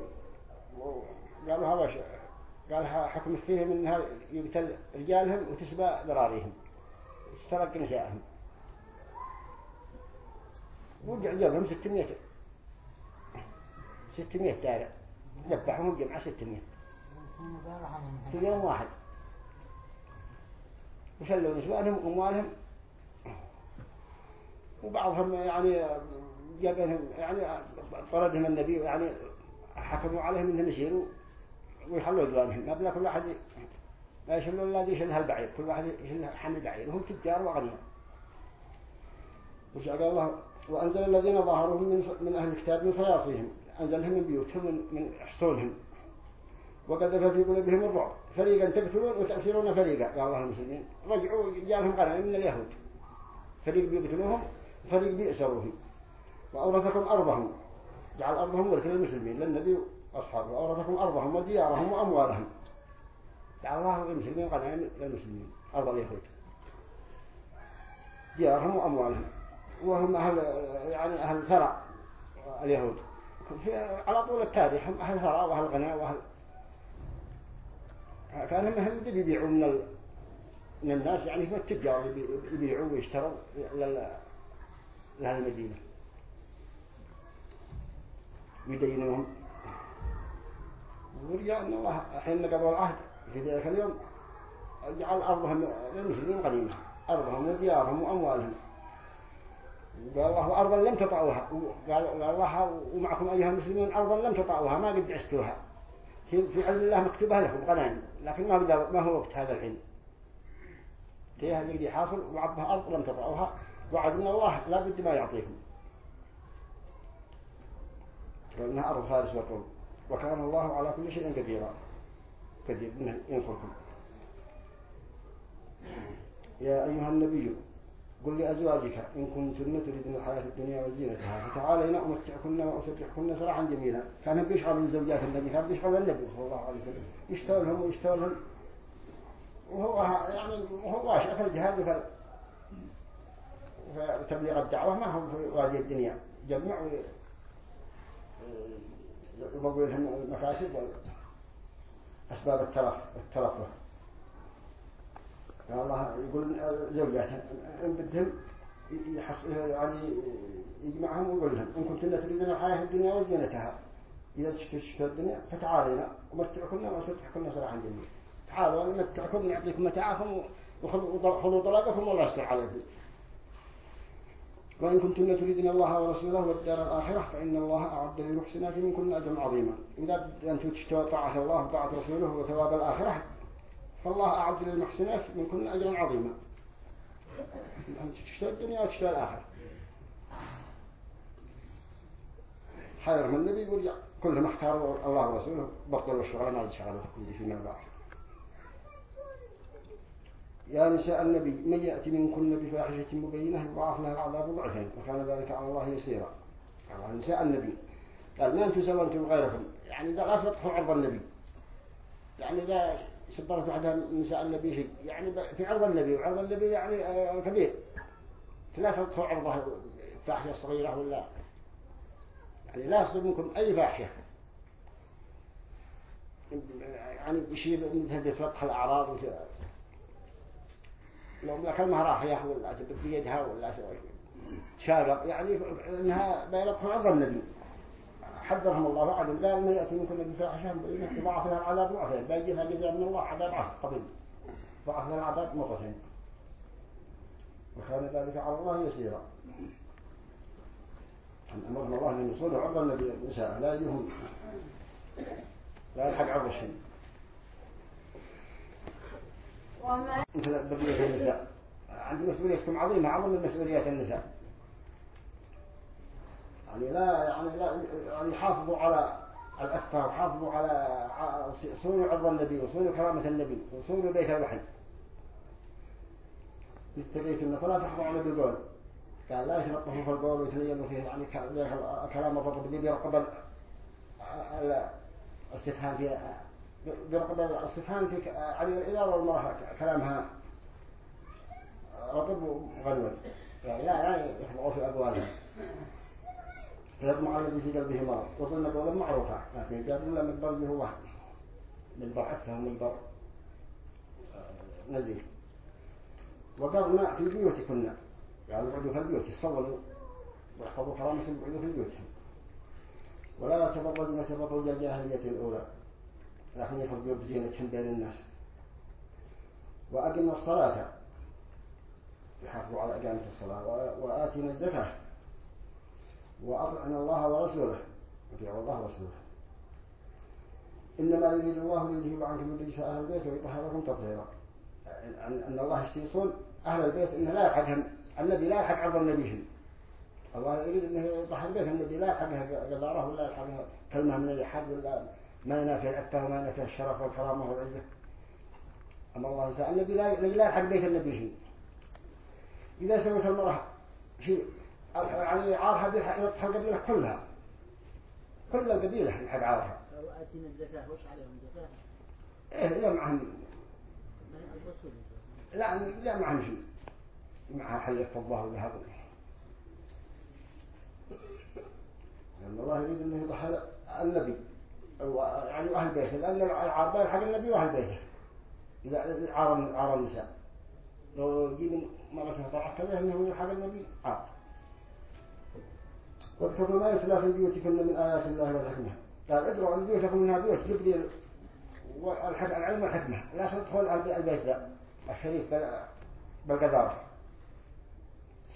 قالوا هذا قال حكم فيهم انها يقتل رجالهم وتسبى ذراريهم استرق نسائهم ورجع جابهم 600 600 دارع ذبحهم جمع 600 في يوم واحد. وشلوا نسوانهم وأموالهم وبعضهم يعني جابهم يعني طردهم النبي يعني حكموا عليهم إنهم يسيروا ويحلوا ديوانهم ما بلا كل واحد ما يشلوا الا يشلها البعير كل واحد يشل حمل بعير وهم تجار وغنياء وش قال الله وأنزل الذين ظهرهم من من أهل الكتاب من صياصيهم أنزلهم من بيوتهم من, حصونهم. وقذف في قلوبهم الرعب. فريقا تقتلون وتأسرون فريقا. قال الله المسلمين رجعوا جالهم غنائم من اليهود. فريق بيقتلوهم وفريق بيأسروهم. وأورثكم أرضهم. جعل أرضهم ورث للمسلمين للنبي وأصحابه. وأورثكم أرضهم وديارهم وأموالهم. جعل الله المسلمين غنائم للمسلمين أرض اليهود ديارهم وأموالهم. وهم أهل يعني أهل ثرى اليهود. في على طول التاريخ هم أهل ثرى وأهل غناء وأهل كانوا هم بيبيعوا من ال... من الناس. يعني هم التجار يبيعوا ويشتروا لهذه المدينة. ويدينوهم ورجع أن الله حين قبل العهد. في ذلك اليوم جعل أرضهم للمسلمين قديمة. أرضهم وديارهم وأموالهم. قال الله أرضا لم تطعوها. قال الله ومعكم أيها المسلمون أرضا لم تطعوها ما قد عستوها في علم الله مكتوبها لكم غنائم لكن ما ما هو وقت هذا الحين فيها الذي حاصل وعبها أرض لم تطعوها وعدنا الله لا بد ما يعطيكم. لأنها أرض فارس والروم وكان الله على كل شيء قديرا انه ينصركم يا أيها النبي قل لأزواجك إن كنتن تريدن الحياة الدنيا وزينتها فتعالينا أمتعكن وأسرحكن سراحا جميلا. كان بيشغل من زوجات النبي كان بيشغل النبي صلى الله عليه وسلم. يشتغلهم ويشتغلهم وهو يعني وهو واشع في الجهاد وفي تبليغ الدعوة ما هو في وادي الدنيا. جمع ويبقوا لهم المكاسب وأسباب التلف التلفه الله يقول زوجاته إن بدهم يعني يجمعهم ويقول لهم إن كنتن تريدن الحياة الدنيا وزينتها إذا تشتري الدنيا فتعالينا ومتعكن وسرحكن سراحا جميلا تعالوا نمتعكم نعطيكم متاعكم وخذوا طلاقكم والله يستر عليكم. وإن كنتن تريدن الله ورسوله والدار الآخرة فإن الله أعد للمحسنات منكن أجرا عظيما إذا أنتم تشتروا طاعة الله وطاعة رسوله وثواب الآخرة فالله أعد للمحسنات منكن أجرا عظيما أن تشتري الدنيا وتشتري الآخرة. خير من النبي يقول كلهم اختاروا الله ورسوله بطلوا الشرع ما يشغلوا فيما بعد يا نساء النبي من يأتي منكن بفاحشة مبينة يضاعف لها العذاب ضعفين وكان ذلك على الله يسيرا. قال نساء النبي. قال ما أنتم سوى غيركم؟ يعني إذا لا تطفوا عرض النبي. يعني إذا سبرت واحدة من نساء النبي شيء يعني في عرض النبي وعرض النبي يعني آه، كبير. لا تطفوا عرضه فاحشة صغيرة ولا يعني لا يصدر منكم أي فاحشة. يعني شيء مثل تفتح الأعراض. لو كلمة راحية ولا تبت بيدها ولا تشاغب يعني إنها بيلطهم عرض النبي. حذرهم الله وعد قال ما يأتي منكم بفاحشة بينة يضاعف لها العذاب ضعفين بيجي لها جزاء من الله عذاب عهد قبل ضعف لها العذاب مرتين. وكان ذلك على الله يسيرا. أمرنا الله أن يصلوا عرض النبي النساء. لا يجيهم لا يلحق عرض الشيء مثل بقية النساء عندي مسؤوليتكم عظيمة أعظم من مسؤوليات النساء يعني لا يعني لا يعني حافظوا على الأكثر وحافظوا على صونوا عرض النبي وصونوا كرامة النبي وصونوا بيت الوحي استبيتم فلا تخضعوا بالقول قال لا يتلطفوا في القول ويتلينوا فيه يعني كلام الرب اللي بيرقب الاستفهام في برقب الصفان في علي الإذار والمرأة كلامها. رطب وغلول يعني لا لا يخضعوا في أبوالهم فيطمع الذي في قلبه مرض. وظن قولا معروفة لكن قال لا من بر هو من بر أكثر من بر نزيل وقرنا في بيوتكن. يعني اقعدوا في البيوت يصوروا واحفظوا كرامتهم اقعدوا في بيوتهم. ولا تبرجن تبرج الجاهلية الأولى. لكن يخرجوا بزينتهم بين الناس. وأقمنا الصلاة. يحافظوا على إقامة الصلاة وآتينا الزكاة. وأطعنا الله ورسوله. أطيعوا الله ورسوله. إنما يريد الله ليذهب عنكم الرجس أهل البيت ويطهركم تطهيرا. أن الله يستيصون أهل البيت إنه لا يلحقهم النبي لا يلحق عرض النبيهم. الله يريد أنه يطهر البيت النبي لا يلحقها قذارة ولا يلحقها كلمة من الأحد ولا ما ينافي العفة وما ينافي الشرف والكرامة والعزة. أما الله يسأل النبي لا لا يلحق بيت النبي إذا سوت المرأة شيء يعني عارها يطهر القبيلة كلها. كل القبيلة يلحق عارها وآتينا الزكاة وش عليهم زكاة؟ إيه لا معهم. لا لا معهم شيء. معها حية الله وذهب لأن الله يريد أنه يضحى النبي. يعني أهل بيته. لأن العربان حق النبي وأهل بيته. إذا عار عار النساء لو يجيب مرة طلع كذا أنه حق النبي عار واذكروا ما يتلى في بيوتكن من آيات الله والحكمة. قال ادعوا عن بيوتكم منها بيوت. جبريل العلم والحكمة. لا تدخل البيت ذا الشريف بالقدارة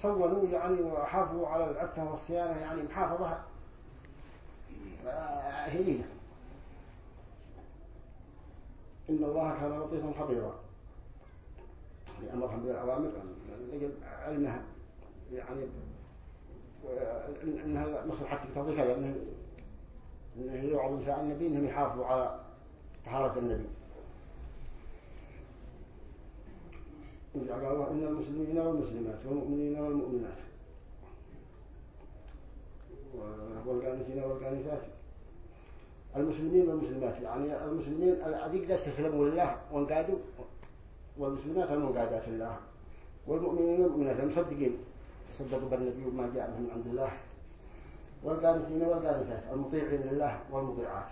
صونوا يعني وحافظوا على العفة والصيانة يعني محافظة هينة. إن الله كان لطيفا خبيرا. لأمرهم بالأوامر لأجل علمها يعني إنها مصلحة تقتضي كذا إنه يوعظ نساء النبي إنهم يحافظوا على طهارة النبي. قال إن المسلمين والمسلمات والمؤمنين والمؤمنات والقانتين والقانتات المسلمين والمسلمات. يعني المسلمين الذين استسلموا لله وانقادوا والمسلمات المنقادات لله. والمؤمنين والمؤمنات المصدقين صدقوا بالنبي وما جاء من عند الله. والقانتين والقانتات المطيعين لله والمطيعات.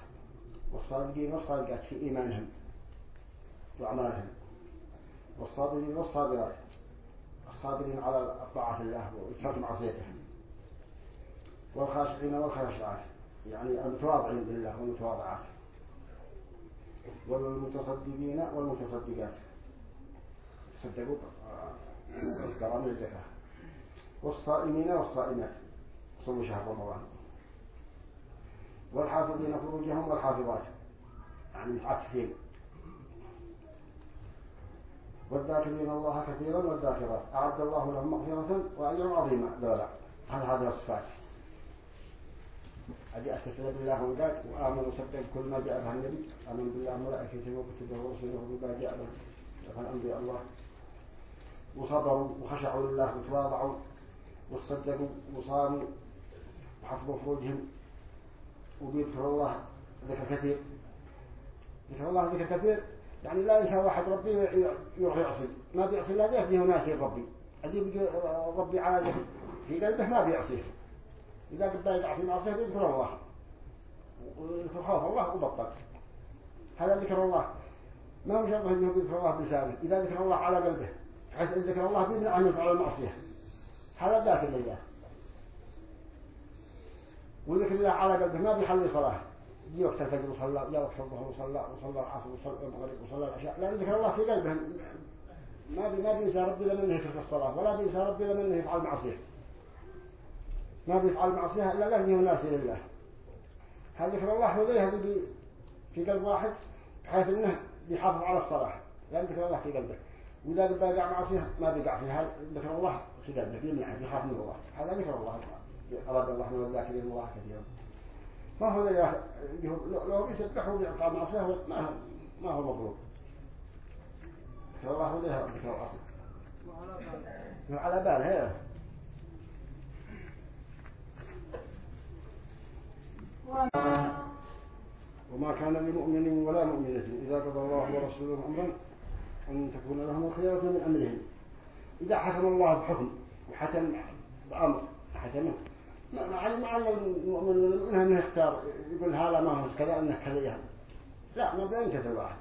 والصادقين والصادقات في إيمانهم وأعمالهم. والصابرين والصابرات. الصابرين على طاعة الله وإترك معصيته والخاشعين والخاشعات. يعني المتواضعين بالله والمتواضعات والمتصدقين والمتصدقات. صدقوا كرام الزكاة. والصائمين والصائمات. صوموا شهر رمضان. والحافظين فروجهم والحافظات. يعني متعففين والذاكرين الله كثيرا والذاكرات. أعد الله لهم مغفرة وأجر عظيما. دولا هذا هذه الصفات أدي أستسلم بالله وقال وآمنوا وصدق كل ما جاء به النبي. آمنوا بالله وملائكته وكتبه ورسله وما جاء به. يفعل أنبياء الله. وصبروا وخشعوا لله وتواضعوا وصدقوا وصاموا وحفظوا فروجهم. وبيذكروا الله ذكر كثير. ذكر الله ذكر كثير. يعني لا ينسى واحد ربي يروح يعصي. ما بيعصي الله يهديه ناسي ربي. أدي ربي على في قلبه ما بيعصيه. إذا قد يقع في معصية يذكر الله. خوف الله وبطل هذا ذكر الله. ما هو شرط أنه يذكر الله بلسانه؟ إذا ذكر الله على قلبه بحيث أن ذكر الله بيمنع عنه يفعل المعصية. هذا ذاك لله وذكر الله على قلبه ما بيحل صلاة يجي وقت الفجر وصلى جاء وقت الظهر وصلى وصلى العصر وصلى المغرب وصلى العشاء. لأن ذكر الله في قلبه. ما بي ما بينسى ربي لمن يترك الصلاة ولا بينسى ربي لمن يفعل معصية. ما بيفعل معصية إلا له ناس لله هذا ذكر الله هو هذا في قلب واحد بحيث إنه بيحافظ على الصلاة. لأن ذكر الله في قلبه. وإذا بيقع معصية ما بيقع فيها. ذكر الله؟ في قلبه بيمنعه بيخاف من الله. هذا ذكر الله. أراد الله من الذاكرين الله كثيرا. ما هو لو يسبحه ويقع معصية ما ما هو مطلوب الله هو ذكر الأصل على بال هي وما كان لمؤمن ولا مؤمنة إذا قضى الله ورسوله أمرا أن تكون لهم الخيارة من أمرهم. إذا حكم الله بحكم وحكم بأمر حكمه. ما علم المؤمن أنه يختار يقول هذا ما هو كذا أنه كذا يهم لا ما بين كذا واحد.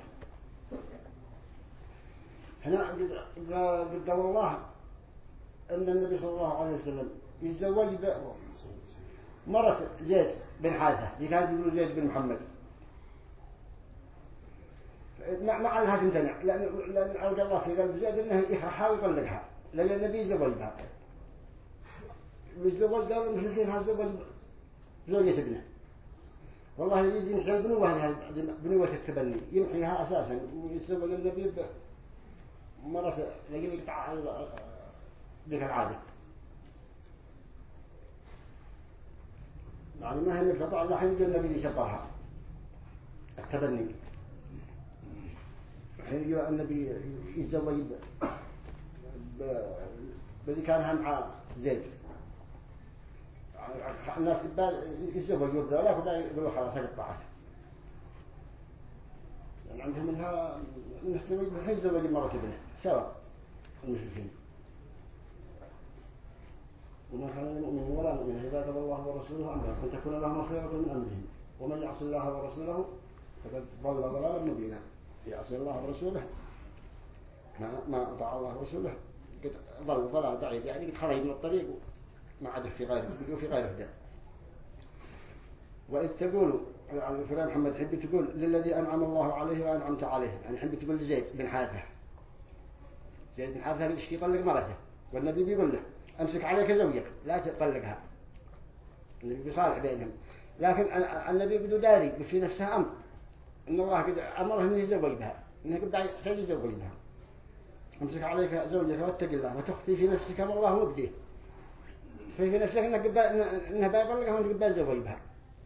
هنا قدر الله أن النبي صلى الله عليه وسلم يتزوج مرة زيد. بن حارثة اللي كان يقول زيد بن محمد. مع انها تمتنع لأن لأن القى الله في قلب زيد انه يخرحها ويطلقها لأن النبي زوجها والزوج قالوا مثل هذا زوج زوجة ابنه. والله يجي يمحي بنوة بنوة التبني يمحيها أساسا. ويتزوج النبي مرة لقي يقطع ذيك العادة. هي من قطع الحين يجي النبي يشبهها التبني الحين يجي النبي يتزوج بذي كانها مع زيد. الناس يتزوجوا بذلك ولا يقولوا خلاص قطعت يعني عندهم منها نحن الحين زوج مرة ابنة سواء المشركين وما كان المؤمن ولا مؤمن إذا قضى الله ورسوله أمرا أن تكون لهم خيرة من أمرهم. ومن يعصي الله ورسوله فقد ضل ضلالا مبينا. يعصي الله ورسوله. ما ما أطاع الله ورسوله. قد ضل ضلال بعيد. يعني قد خرج من الطريق ما عاد في غيره في غيره هدى. وإذ تقول فلان محمد حبي تقول للذي أنعم الله عليه وأنعمت عليه. يعني حبي تقول لزيد بن حارثة. زيد بن حارثة يشتي يطلق مرته والنبي بيقول له. أمسك عليك زوجك لا تطلقها. النبي بيصالح بينهم. لكن النبي بده داري في نفسها أمر. إن الله قد أمره أنه يزوج بها. إنه قد يحتاج يزوج بها أمسك عليك زوجك واتق الله وتخفي في نفسك ما الله مبديه. في نفسك إنك إنها بيطلقها وانت قبال زوجها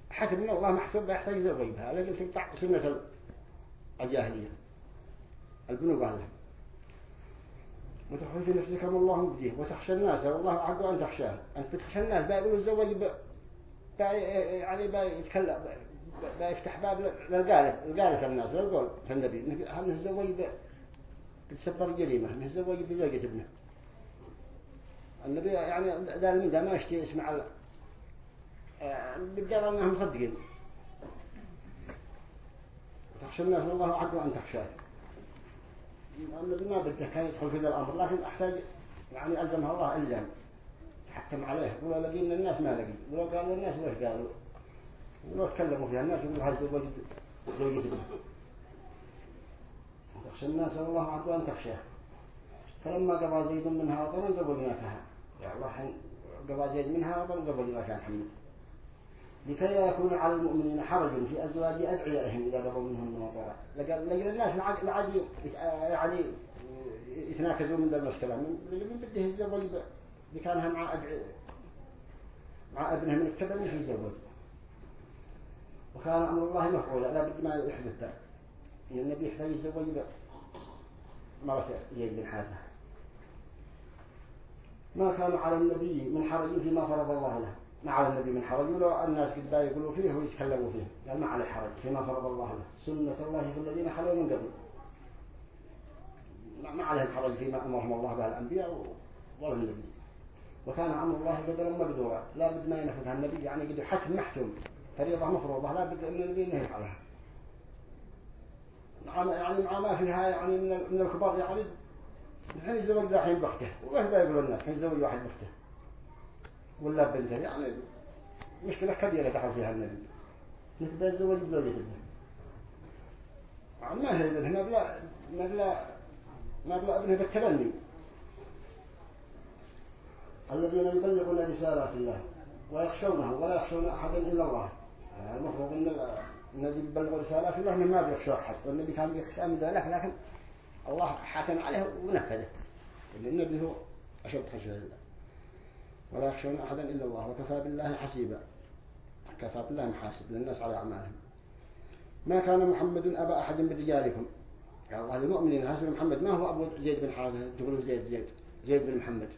حسب إن الله محسوب يحتاج زوجها لكن تقطع سنة الجاهلية. البنوة هذا وتخفي في نفسك ما الله مبديه. وتخشى الناس والله حقه أن تخشاه. أنت بتخشى الناس بيقولوا الزوج ب... بي... يعني بيتكلم بيفتح باب للقالة القالة الناس للقول النبي. هل الزوج بتسبر جريمة الزوج بزوجة ابنه. النبي يعني ذا من ذا ما يشتي يسمع بالدار أنهم مصدقين. تخشى الناس والله عدو أن تخشاه. ما بده كان يدخل في ذا الأمر لكن أحتاج يعني ألزمها الله إلزام تحكم عليه. ولو لقينا الناس ما لقي. ولو قالوا الناس وش قالوا؟ ولو تكلموا فيها الناس يقولوا هذا وجد زوجة تخشى الناس والله عدو أن تخشاه. فلما قضى زيد منها وطنا زوجناكها يعني الله قضى زيد منها وطن قبل ما كان حمد لكي لا يكون على المؤمنين حرج في أزواج أدعيائهم إذا قضوا منهم وطرا لقد الناس لعد يعني يتناكزوا من ذا المشكلة. من بده يتزوج بكانها مع أدعي مع ابنه من الكبر مش يتزوج. وكان أمر الله مفعولا. لا بد ما يحدث ذلك النبي يحتاج يتزوج مرة زيد بن حارثة. ما كان على النبي من حرج فيما فرض الله له. ما على النبي من حرج ولو الناس قد يقولوا فيه ويتكلموا فيه. قال ما عليه حرج فيما فرض الله له. سنة الله في الذين خلوا من قبل. ما عليه الحرج فيما أمرهم الله به الأنبياء ولا النبي. وكان أمر الله قدرا مقدورا لا بد ما ينفذها النبي يعني قد حتم محتوم فريضة مفروضة لا بد أن النبي ينهي عليها. يعني مع ما فيها يعني من الكبار يعني الحين يزوج ذا بخته. وين يقول الناس الحين يزوج واحد بخته. ولا بنته يعني مشكلة كبيرة دخل فيها النبي. يتزوج بزوجة ابنه ما هي ما بلا ما بلا ما بلا أبنه بالتبني. الذين يبلغون رسالات الله ويخشونه ولا يخشون أحدا إلا الله. المفروض أن النبي يبلغ رسالات الله ما بيخشى أحد. والنبي كان بيخشى من ذلك لكن الله حكم عليه ونفذه. لأن النبي هو أشد خشية لله. ولا يخشون أحدا إلا الله وكفى بالله حسيبا. كفى بالله محاسب للناس على أعمالهم. ما كان محمد أبا أحد من رجالكم. قال الله للمؤمنين هذا محمد ما هو أبو زيد بن حارثة؟ تقولوا زيد زيد زيد بن محمد.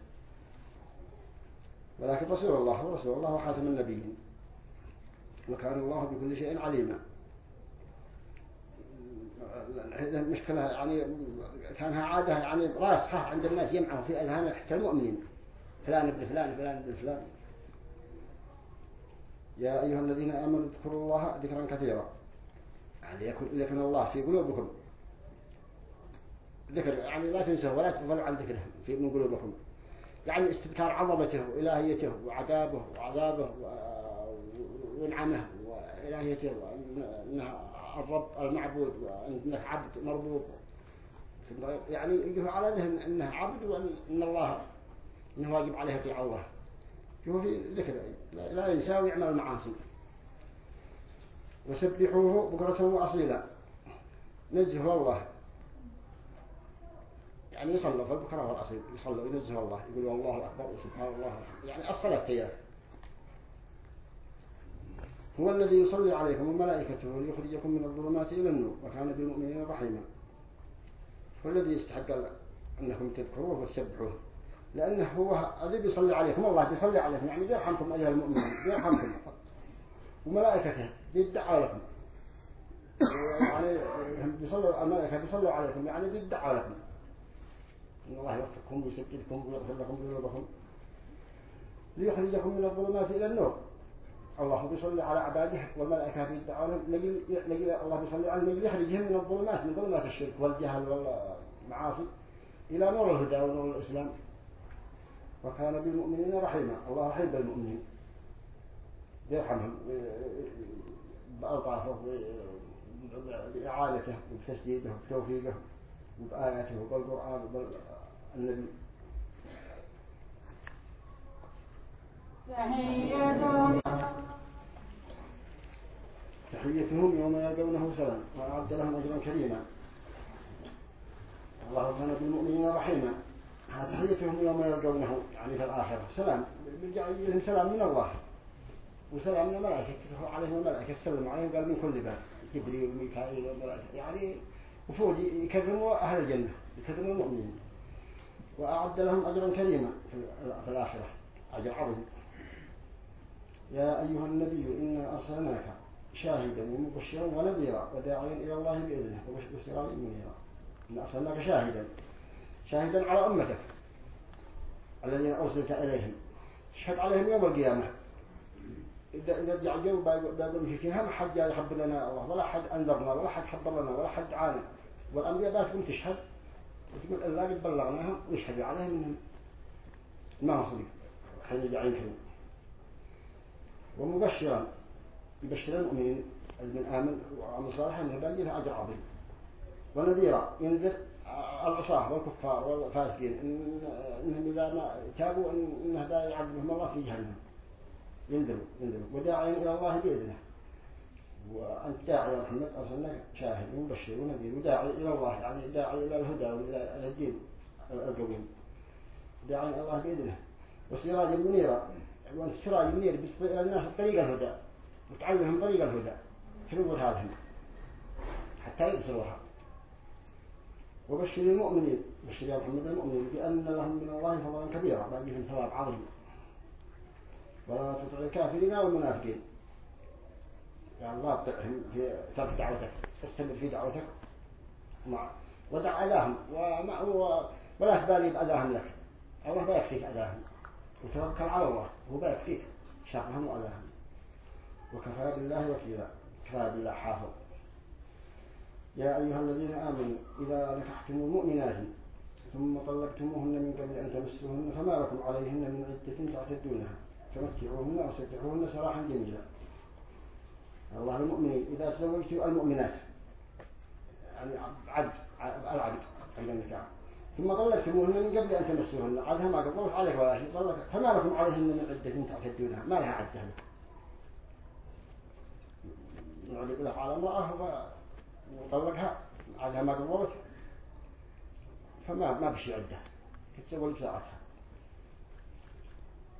ولكن رسول الله ورسول الله وحاتم النبيين. وكان الله بكل شيء عليما. المشكلة يعني كانها عادة يعني راسخة عند الناس يمعه في أذهان حتى المؤمنين. فلان ابن فلان فلان ابن فلان. يا أيها الذين آمنوا اذكروا الله ذكرا كثيرا. يعني يكون لكن الله في قلوبكم؟ ذكر يعني لا تنسوا ولا تغفلوا عن ذكره في من قلوبكم. يعني استذكار عظمته وإلهيته وعذابه وعذابه ونعمه وإلهيته وأنه الرب المعبود وأنك عبد مربوط يعني يجيه على أنه عبد وأن الله أنه واجب عليه في الله. يهو في ذكر لا ينسى ويعمل المعاصي. وسبحوه بكرة وأصيلا. نزهوا الله. يعني يصلوا في البكرة والأصيل يصلوا ينزهوا الله يقولوا الله أكبر وسبحان الله. يعني الصلاة هي هو الذي يصلي عليكم وملائكته ليخرجكم من الظلمات إلى النور وكان بالمؤمنين رحيما. هو الذي يستحق أنكم تذكروه وتسبحوه. لأنه هو الذي بيصلي عليكم الله بيصلي عليكم يعني بيرحمكم أيها المؤمنين بيرحمكم وملائكته بيدعوا لكم. يعني بيصلوا الملائكة بيصلوا عليكم يعني بيدعوا لكم. إن الله يوفقكم ويسددكم ويغفر لكم ذنوبكم. ليخرجكم من الظلمات إلى النور. الله بيصلي على عباده والملائكة بيدعوا لهم. نجي الله بيصلي على نجي يخرجهم من الظلمات من ظلمات الشرك والجهل والمعاصي إلى نور الهدى ونور الإسلام. وكان بالمؤمنين رحيما. الله رحيم بالمؤمنين يرحمهم بألطافه بإعانته وبتسديده وبتوفيقه وبآياته وبالقرآن وبالنبي تحيتهم يوم يلقونه سلام. وأعد لهم أجرا كريما. الله كان بالمؤمنين رحيما. تحيتهم يوم يلقونه يعني في الآخرة. سلام. لهم سلام من الله. وسلام من الملائكة. عليهم الملائكة سلم عليهم قال من كل باب. جبريل وميكائيل والملائكة يعني وفوج يكرموا أهل الجنة يكرموا المؤمنين. وأعد لهم أجرا كريما في الآخرة. أجر عظيم. يا أيها النبي إنا أرسلناك شاهدا ومبشرا ونذيرا وداعيا إلى الله بإذنه وبشرا منيرا إن أرسلناك شاهدا. شاهدا على أمتك الذين أرسلت إليهم. اشهد عليهم يوم القيامة. إذا إذا رجع الجو بيقول فيها ما حد جاء يحب لنا الله ولا حد أنذرنا ولا حد حب لنا ولا حد عانى والأنبياء تقوم تشهد. وتقول الله قد بلغناهم ويشهد عليهم منهم ما هو صديق. حين يجعل ينكرون ومبشرا. يبشر المؤمنين من آمن وعمل صالحا أنه باقي له أجر عظيم. ونذيرا. ينذر العصاة والكفار والفاسقين إن إنهم إذا ما تابوا إن هذا يعذبهم الله في جهنم. ينذروا ينذروا وداعيا إلى الله بإذنه. وأنت داعي يا محمد أرسلناك شاهد ومبشر ونذير وداعي إلى الله يعني داعي إلى الهدى وإلى الدين القويم داعي إلى الله بإذنه. وسراجا منيرا وأنت سراج منير إلى الناس طريق الهدى وتعلمهم طريق الهدى. شنو هذا؟ حتى يبصروها وبشر المؤمنين بشر يا محمد المؤمنين بأن لهم من الله فضلا كبيرا بل بهم ثواب عظيم. ولا تطع الكافرين والمنافقين. يعني الله تطعهم في ترك دعوتك استمر في دعوتك. ودع أذاهم وما ولا تبالي بأذاهم لك. الله لا يكفيك أذاهم. وتوكل على الله هو لا يكفيك. شرهم وأذاهم. وكفى بالله وكيلا. كفى بالله حافظ. يا أيها الذين آمنوا إذا نكحتم المؤمنات ثم طلقتموهن من قبل أن تمسوهن فما لكم عليهن من عدة تعتدونها فمتعوهن وسرحوهن سراحا جميلا. الله المؤمنين إذا تزوجتوا المؤمنات يعني عبد العبد عند النكاح. ثم طلقتموهن من قبل أن تمسوهن عادها ما قبلت عليه ولا شيء طلق فما لكم عليهن من عدة تعتدونها ما لها عدة. يعلق له على وطلقها ما قبلت فما ما بشي عدة تتزوج ساعتها.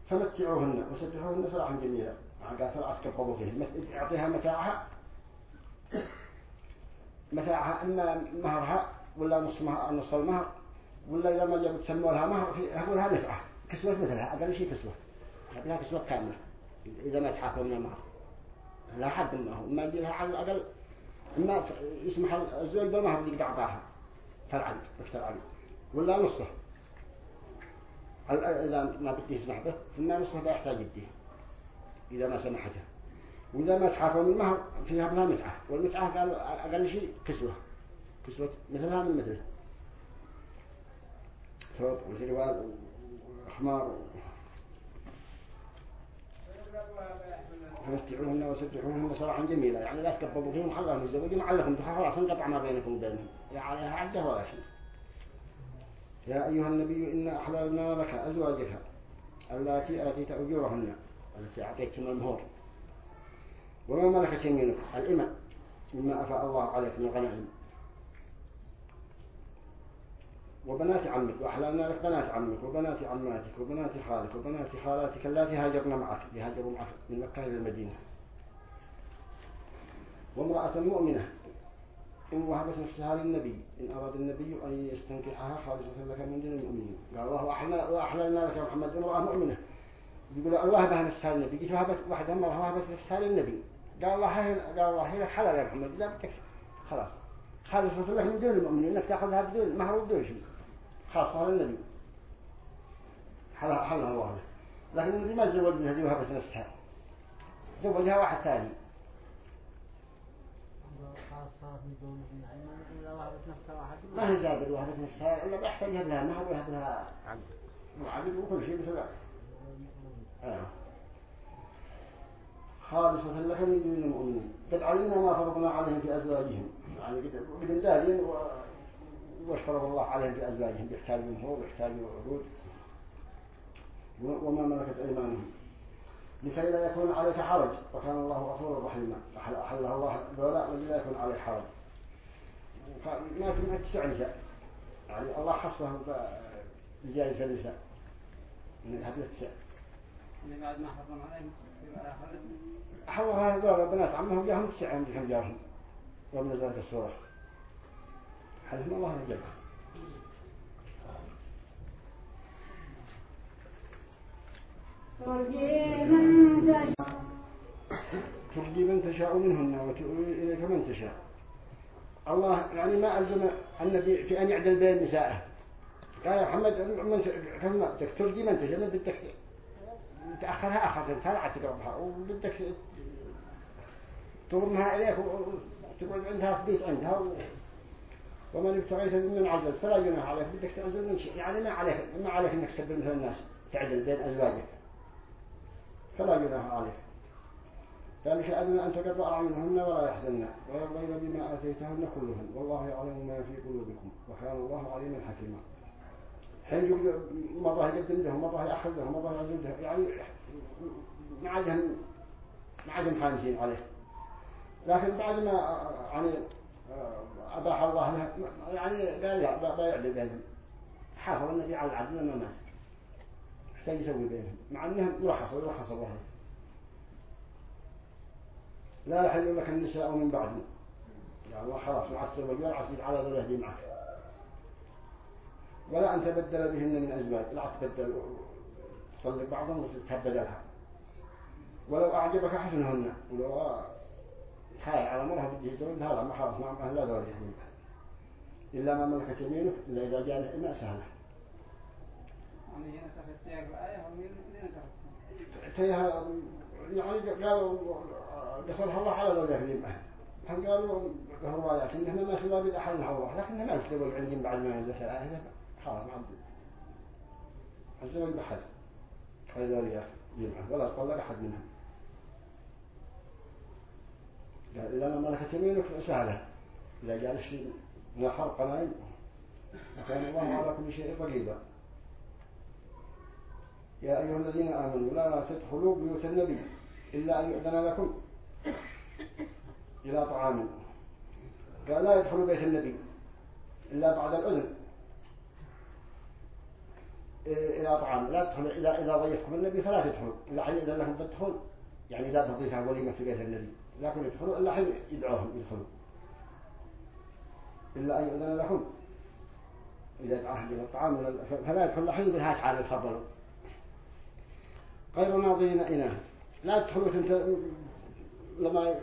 فمتعوهن وسدحوهن سراحا جميلا قال فلا أسكبوا فيه يعطيها متاعها. متاعها إما مهرها ولا نص مهر نص المهر ولا إذا ما جابوا تسموا لها مهر هقول لها نفعة كسوة مثلها أقل شيء كسوة. لها كسوة كاملة إذا ما تحاكوا من المهر. لا حد ما هو ما يجي لها على الأقل إما يسمح الزوج بالمهر اللي قد أعطاها وقت العقد ولا نصه إذا ما بدي يسمح به فما نصه بيحتاج يديه. إذا ما سمحته. وإذا ما تحافظوا من المهر فيها بها متعة. والمتعة قالوا أقل شيء كسوة. كسوة مثلها من مثله. ثوب وسروال وحمار فمتعوهن وسبحوهن صراحا جميلة يعني لا تكبروا فيهم حلهم الزوج معلكم خلاص انقطع ما بينكم وبينهم. يا عليها عدة ولا شيء. يا أيها النبي إنا أحللنا لك أزواجك اللاتي آتيت أجورهن التي أعطيتهم المهور. وما ملكت يمينك الإماء. مما أفاء الله عليك من الغنائم وبنات عمك وأحللنا لك بنات عمك وبنات عماتك وبنات خالك وبنات خالاتك اللاتي هاجرن معك يهاجروا معك من مكة إلى المدينة. وامرأة مؤمنة إن وهبت نفسها للنبي إن أراد النبي أن يستنكحها خالصة لك من دون المؤمنين. قال الله وأحللنا لك يا محمد امرأة مؤمنة. يقول الله وهبها نفسها للنبي قلت وهبت واحدة مرة وهبت نفسها للنبي. قال الله قال الله هي حلال يا محمد لا بدك خلاص. خالصة لك من دون المؤمنين إنك تأخذها بدون مهر بدون شيء خاصة للنبي حلها حلها الله له لكن النبي ما تزوج من هذه وهبت نفسها. زوجها واحد ثاني. ما هي زابر وهبت نفسها؟ إلا بيحتاج لها مهر ويهب لها عقد وكل شيء مثل آه. خالصة لك من دون المؤمنين. قد علمنا ما فرضنا عليهم في أزواجهم. يعني قد دارين فرض الله عليهم في أزواجهم يحتاجوا مهور ويحتاجوا عروض وما ملكت أيمانهم. لكي لا يكون عليك حرج وكان الله غفورا رحيما. أحلها الله دولا ولكي لا يكون عليك حرج. ما كنا تستعنسى يعني الله خصه بجائزة النساء من الحديث التسع اللي بعد ما حرم عليهم حرمها هذول بنات عمهم جاهم تسع عندهم جاهم. ومن ذلك الصورة. حدث الله يجبها ترجي من تشاء. منهن وتؤوي إليك من تشاء. الله يعني ما ألزم النبي في أن يعدل بين نسائه. قال يا محمد من كم ترجي من تشاء. من بدك تأخرها أخرت تلعى تقربها. وبدك تضمها إليك وتقعد عندها في بيت عندها ومن ابتغيت من عزل فلا جناح عليك بدك تعزل من شيء يعني ما عليك ما عليك إنك تسبب مثل الناس تعدل بين أزواجك. فلا جناح عليك. ذلك أدنى أن تقطع أعينهن ولا يحزن ويرضين بما آتيتهن كلهن. والله يعلم ما في قلوبكم وكان الله عليما حكيما. حين مرة يقدم لهم مرة يأخذ لهم مرة يعزل لهم يعني ما عادهم ما عادهم خانسين عليه. لكن بعد ما يعني أباح الله له يعني قال لا بينهم. حافظ النبي على العدل ما مات احتاج يسوي بينهم. مع أنهم يرخص ويرخص الله. لا يحل لك النساء من بعد. يعني الله خلاص مع الزوج عسير على ذي معك. ولا أن تبدل بهن من أزواج. لا تبدل. تصلي بعضهم وتتبدلها. ولو أعجبك حسنهن. ولو حال على بده يزوج هذا ما خلاص ما لا ذول يحمل إلا ما ملكت يمينه إلا إذا جاء الإماء سهلة. يعني فيها يعني قالوا قصرها الله على ذول يحمل هم قالوا روايات إنهم ما سوى بالأحد الله لكنهم ما يستوى عندهم بعد ما ينزل الآية خلاص ما الزوج بحد هذا يجمعه ولا طلق أحد منهم. قال إذا ما ملكت يمينك سهلة إذا الشيء من الخلق نايم وكان الله على كل شيء رقيبا يا أيها الذين آمنوا لا تدخلوا بيوت النبي إلا أن يؤذن لكم إلى طعام. قال لا يدخلوا بيت النبي إلا بعد الأذن. إلى طعام. لا تدخل إذا إذا ضيفكم النبي فلا تدخلوا إلا حين إذا لهم تدخل. يعني لا تضيفها وليمة في بيت النبي. لكن يدخلوا إلا حين يدعوهم يدخلوا إلا أن يؤذن لهم. إذا تعهد إلى الطعام فلا يدخل حين بالهات على الخبر غير ناظرين إناه لا تدخلوا لما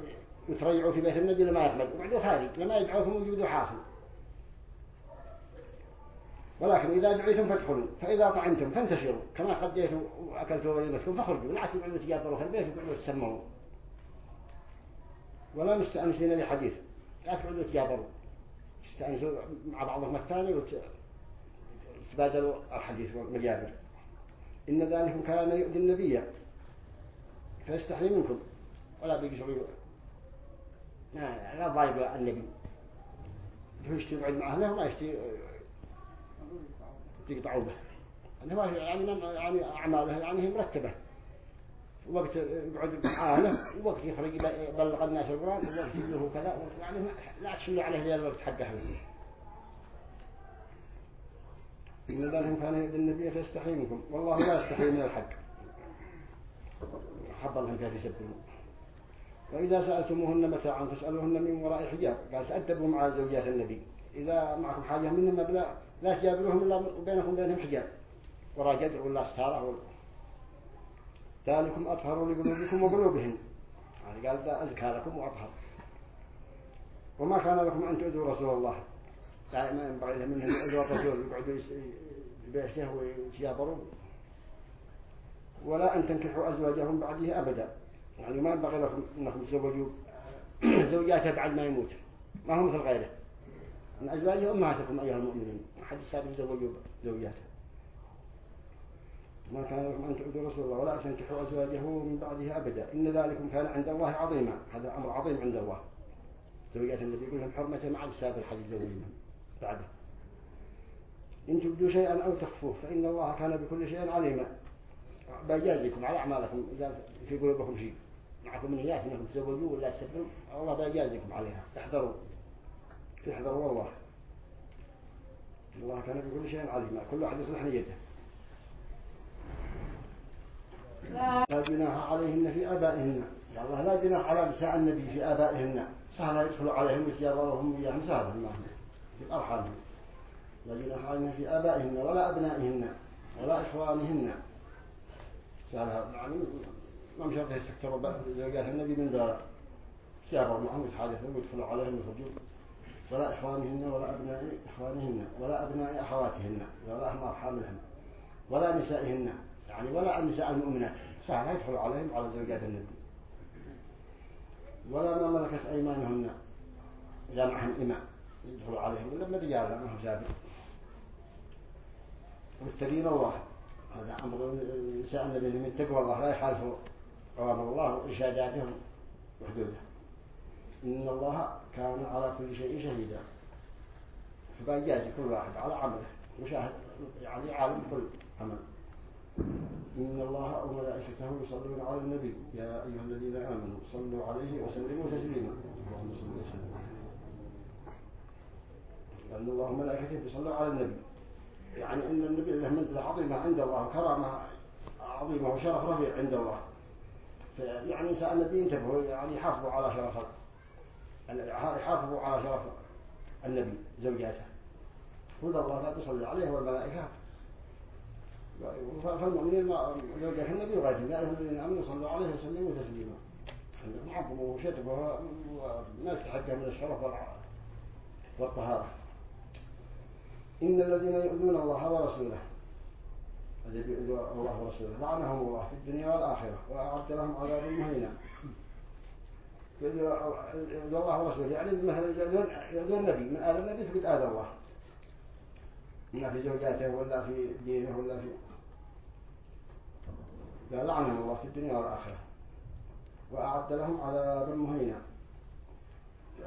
وتريعوا في بيت النبي لما يقبل. وقعدوا خارج لما يدعوكم وجودوا حاصل. ولكن إذا دعيتم فادخلوا. فإذا طعمتم فانتشروا. كما قديتوا وأكلتوا وليمتكم فخرجوا. لا تقعدوا تجابروا في البيت وقعدوا تسمعوا. ولا مستأنسين لحديث لا تقعدوا تجابروا تستأنسوا مع بعضهم الثاني وتبادلوا الحديث والمجابر إن ذلك كان يؤذي النبي. فيستحي منكم. ولا بيقصروا لا لا ضايق النبي. يشتي يقعد مع أهله وما يشتي يقطعوا به يعني يعني أعماله يعني هي مرتبة. وقت يقعد مع وقت يخرج يبلغ الناس القرآن وقت له كذا يعني لا تشلوا عليه ذي الوقت حقه. إن ذلك كان يؤذي النبي فيستحي منكم والله لا يستحي من الحق. حب الله فيها يسبحون. وإذا سألتموهن متاعا فاسألوهن من وراء حجاب. قال تأدبوا مع زوجات النبي. إذا معكم حاجة منهم لا لا تجابلوهم إلا بينكم بينهم حجاب. وراء جدر ولا ستارة ذلكم أطهر لقلوبكم وقلوبهم. يعني قال ذا أزكى لكم وأطهر. وما كان لكم أن تؤذوا رسول الله. يعني ما ينبغي لهم أن يؤذوا الرسول يقعدوا بيته ويتجابروا ولا أن تنكحوا أزواجهم بعده أبدا. يعني ما ينبغي لكم أنكم تزوجوا زوجاته بعد ما يموت ما هو مثل غيره. من أزواجه أمهاتكم أيها المؤمنين ما حد سابق يزوجوا زوجاته. ما كان لكم أن تعودوا رسول الله ولا تنكحوا أزواجه من بعده أبدا. إن ذلكم كان عند الله عظيما. هذا أمر عظيم عند الله. زوجات النبي يقول لهم حرمة مع السابق الحديث زوجهم بعده. إن تبدوا شيئا أو تخفوه فإن الله كان بكل شيء عليما. بيجازيكم على أعمالكم إذا في قلوبكم شيء. معكم من إياه أنكم تزوجوا ولا تسبوا الله بيجازيكم عليها. احذروا احذروا والله. الله كان بكل شيء عليما. كل واحد يصلح نيته. لا جناح عليهن في آبائهن. الله لا جناح على نساء النبي في آبائهن. سهل يدخل عليهم ويتجاورهم وياهم سهل ما في الأرحام. لا جناح عليهن في آبائهن ولا أبنائهن ولا إخوانهن. سهل يعني ما مشرط يستكتروا زوجات النبي من ذلك سيابر معهم يتحادثون ويدخلوا عليهم ويخرجون. ولا إخوانهن ولا أبناء إخوانهن ولا أبناء أخواتهن. ولا أهم أرحامهن ولا نسائهن يعني ولا النساء المؤمنات. سهل يدخل عليهم على زوجات النبي. ولا ما ملكت أيمانهن. إذا معهم إماء يدخل عليهم. ولا رجال ما هو سابق. والتقين الله هذا أمر نساء النبي من تقوى الله لا يخالفوا أوامر الله وإرشاداتهم وحدوده. إن الله كان على كل شيء شهيدا. فبيجازي كل واحد على عمله. مشاهد يعني عالم كل إن الله وملائكته يصلون على النبي. يا أيها الذين آمنوا صلوا عليه وسلموا تسليما. لأن الله وملائكته يصلون على النبي. يعني أن النبي له منزلة عظيمة عند الله كرامة عظيمة وشرف رفيع عند الله. يعني نساء النبي انتبهوا يعني يحافظوا على شرف يحافظوا على شرف النبي زوجاته. هدى الله لا تصلي عليه والملائكة فالمؤمنين زوجات النبي وغيرهم يا أيها الذين آمنوا صلوا عليه وسلموا تسليما عظموا وشتموا وما يستحق من الشرف والطهارة. إن الذين يؤذون الله ورسوله الذي يؤذون الله ورسوله لعنهم الله في الدنيا والآخرة وأعد لهم عذاب مهينا. يؤذون الله ورسوله يعني مثلا يؤذون النبي من آل النبي فقد آذى الله. ما في زوجاته ولا في دينه ولا في لعنهم الله في الدنيا والآخرة. وأعد لهم عذابا مهينا.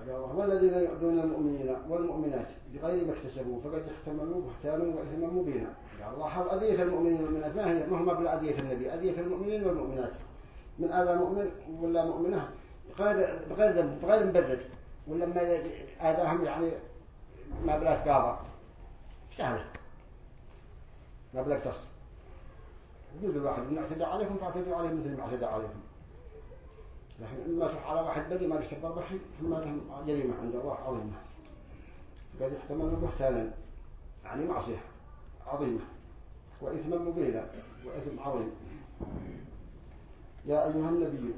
والذين يؤذون المؤمنين والمؤمنات بغير ما اكتسبوا فقد احتملوا بهتانا واثما مبينا. الله حول أذية المؤمنين والمؤمنات ما هي؟ مهما بلا أذية النبي. أذية المؤمنين والمؤمنات. من آذى مؤمن ولا مؤمنة؟ بغير بغير بغير مبرر. ولما آذاهم يعني ما بلا قاضى سهلة ما بلا تصل يجوز الواحد من اعتدى عليكم فاعتدوا عليه مثل ما اعتدى عليكم. لكن ما صح على واحد بدي ما يستكبر بحي ثم لهم جريمة عند الله عظيمة قد احتملوا بهتانا يعني معصية عظيمة وإثما مبينا وإثم عظيم. يا أيها النبي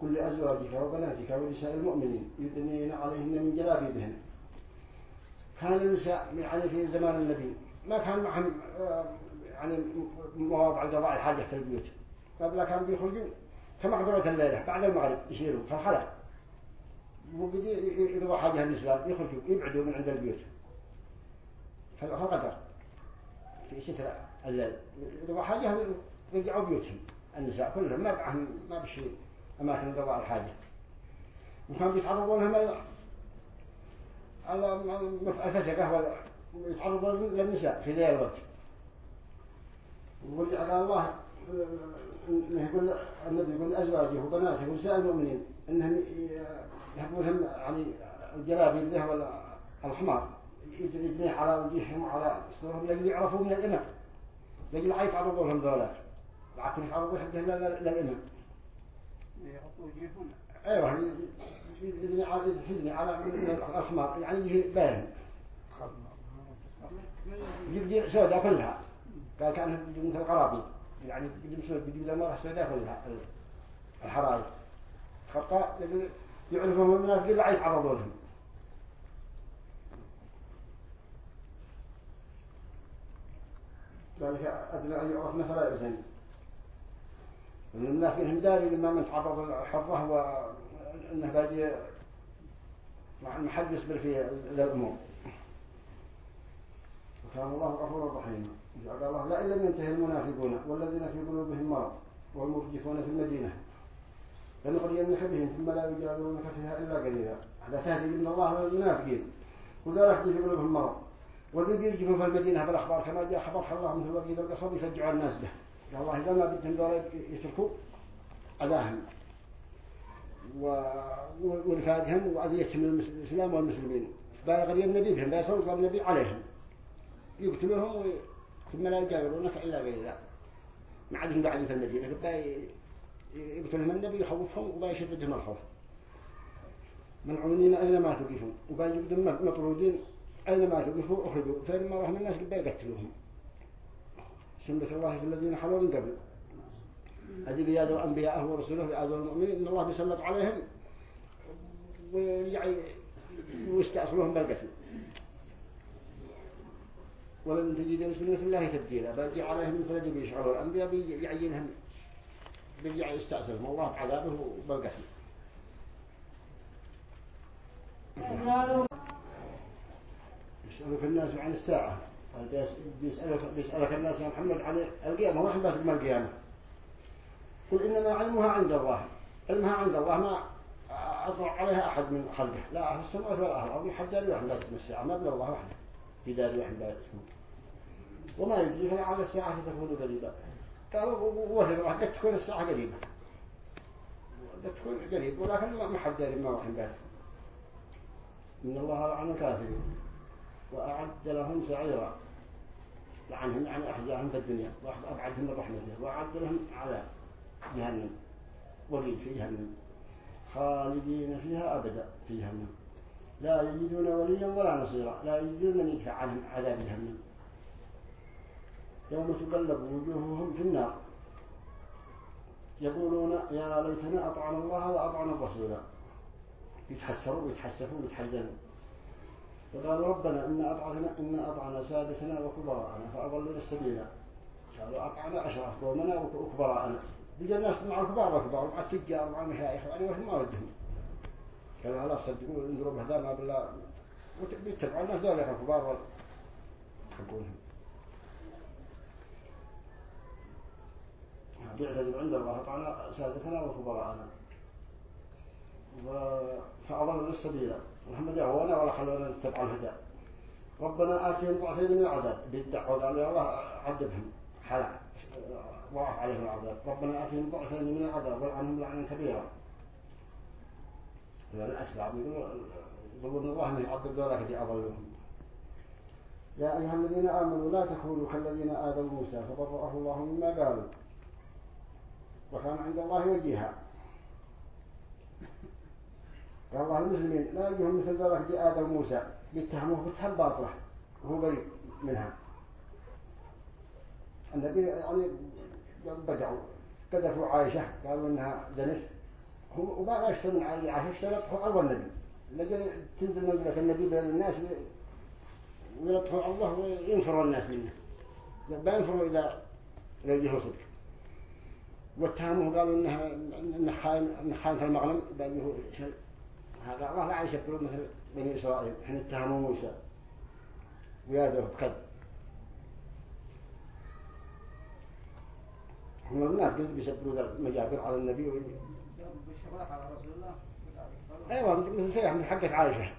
كل أزواجك وبناتك ونساء المؤمنين يدنين عليهن من جلابيبهن. كان النساء يعني في زمان النبي. ما كان معهم آه، يعني مواضع قضاء الحاجة في البيوت. قبل كان بيخرجوا كمقدرة الليلة. بعد المغرب يشيروا في الخلا وبدي يقضوا حاجة النساء يخرجوا يبعدوا من عند البيوت. فالقدر في ستر الليل. يقضوا حاجة يرجعوا بيوتهم. النساء كلهم. ما بعهم ما بشي أماكن قضاء الحاجة. وكان بيتعرضوا لهم الفسقة ويتعرضوا للنساء في ذي الوقت ويقول على الله يقول النبي يقول أزواجه وبناته ونساء المؤمنين إنهم يحبون لهم يعني الجلابي اللي هو الحمار يدنيه على وجيههم وعلى صدورهم لأجل يعرفوا من الإمام لأجل لا يتعرضوا لهم ذولاك لكن يتعرضوا حقهم للإمام يحطوا وجيههم أيوه يدني على الحمار يعني يجي باين كلها قال كان مثل القرابي يعني بيجي لما سوداء كلها الحرائق خطا يعرفهم الناس لا يتعرضوا لهم ذلك أدنى أن يعرف مثلا إذن الناس فيهم داري لما من تعرض الحرة وأنه بادي مع المحد يصبر في الأمور وكان الله غفورا رحيما قال الله لا إن لم ينتهي المنافقون والذين في قلوبهم مرض والمرجفون في المدينة لنغرينك بهم ثم لا يجادلونك فيها إلا قليلا. هذا تهدي من الله للمنافقين وذلك في قلوبهم مرض. والذي بيرجفوا في المدينة بالأخبار كما جاء خبر خلاهم مثل وقيد القصر يشجعوا الناس به قال الله إذا ما بدهم دول يتركوا أذاهم. ولفادهم وأذيتهم الإسلام والمسلمين. فبالغ النبي بهم بيسلط النبي عليهم. يقتلوهم ثم لا يجاورونك إلا غير ما عندهم بعد في المدينة يقتلهم النبي يخوفهم وبيشددهم الخوف. ملعونين أينما توقفوا وبيجدهم مطرودين أينما توقفوا؟ أخرجوا. فلما رحم الناس بيقتلوهم سنة الله في الذين خلوا من قبل. هذه بيادوا أنبياءه ورسوله بيادوا المؤمنين إن الله بيسلط عليهم ويستأصلهم بالقتل. ولن تجد لسنة الله تبديلا بل عليهم مثل الذي بيشعروا الأنبياء بيعينهم بيرجع يستأصلهم. الله بعذابه بالقتل. يسألك الناس عن الساعة. بيسألك, بيسألك الناس يا محمد عن القيامة. ما بس ما القيامة؟ قل إنما علمها عند الله. علمها عند الله ما أطلع عليها أحد من خلقه. لا أهل السماوات ولا أهل الأرض. حتى لا يحمل الساعة. ما بلا الله وحده. في دار يحمل وما يدري على الساعة تكون قريبة. قالوا وهم قد تكون الساعة قريبة. قد تكون قريب ولكن ما حد داري ما وحن به إن الله لعن الكافرين. وأعد لهم سعيرا. لعنهم يعني أحزاهم في الدنيا. وأبعدهم رحمته. وأعد لهم عذاب. جهنم وليد في جهنم خالدين فيها أبدا في جهنم. لا يجدون وليا ولا نصيرا لا يجدون من يدفع عنهم عذاب جهنم. يوم تقلب وجوههم في النار. يقولون يا ليتنا أطعنا الله وأطعنا الرسول. يتحسروا ويتحسفوا ويتحزنوا فقالوا ربنا إن أطعنا إن أطعنا سادتنا وكبراءنا فأضلنا السبيل قالوا أطعنا أشرف قومنا وكبراءنا. بقى الناس مع الكبار وكبار مع التجار ومع المشايخ يعني وهم ما ودهم. قالوا لا صدقوا انظروا بهذا ما بالله. ويتبعوا الناس ذولك الكبار يحبونهم بيعتذر عند الله تعالى سادتنا وكبراءنا. فأضلنا السبيل. محمد يهونا ولا خلونا نتبع الهدى. ربنا آتهم ضعفين من العذاب. بالدعوة قال يا الله عذبهم. حلا ضعف عليهم العذاب. ربنا آتهم ضعفين من العذاب والعنهم لعنا كبيرا. لأن أسرع يقولون الله أنه يعذب ذلك أضلهم يا أيها الذين آمنوا لا تكونوا كالذين آذوا موسى فبرأه الله مما قالوا. وكان عند الله وجيها. قال الله المسلمين لا يجيهم مثل ذلك في آدم موسى. بيتهموه بتهم باطلة وهو بريء منها. النبي يعني بدعوا قذفوا عائشة قالوا إنها هو وما يشتري من علي عشان اشترطه أول نبي لجل تنزل منزلة النبي بين الناس ويلطفوا الله وينفروا الناس منه. بينفروا إذا لو صدق واتهموه قالوا إنها خاين في المغنم. بأنه هذا الله لا يشبهه مثل بني إسرائيل حين اتهموا موسى. ويادوه بكذب هم الناس قلت بيسبروا المجابر على النبي بالشباب على رسول الله أيوه مثل سيح من حقة عائشة.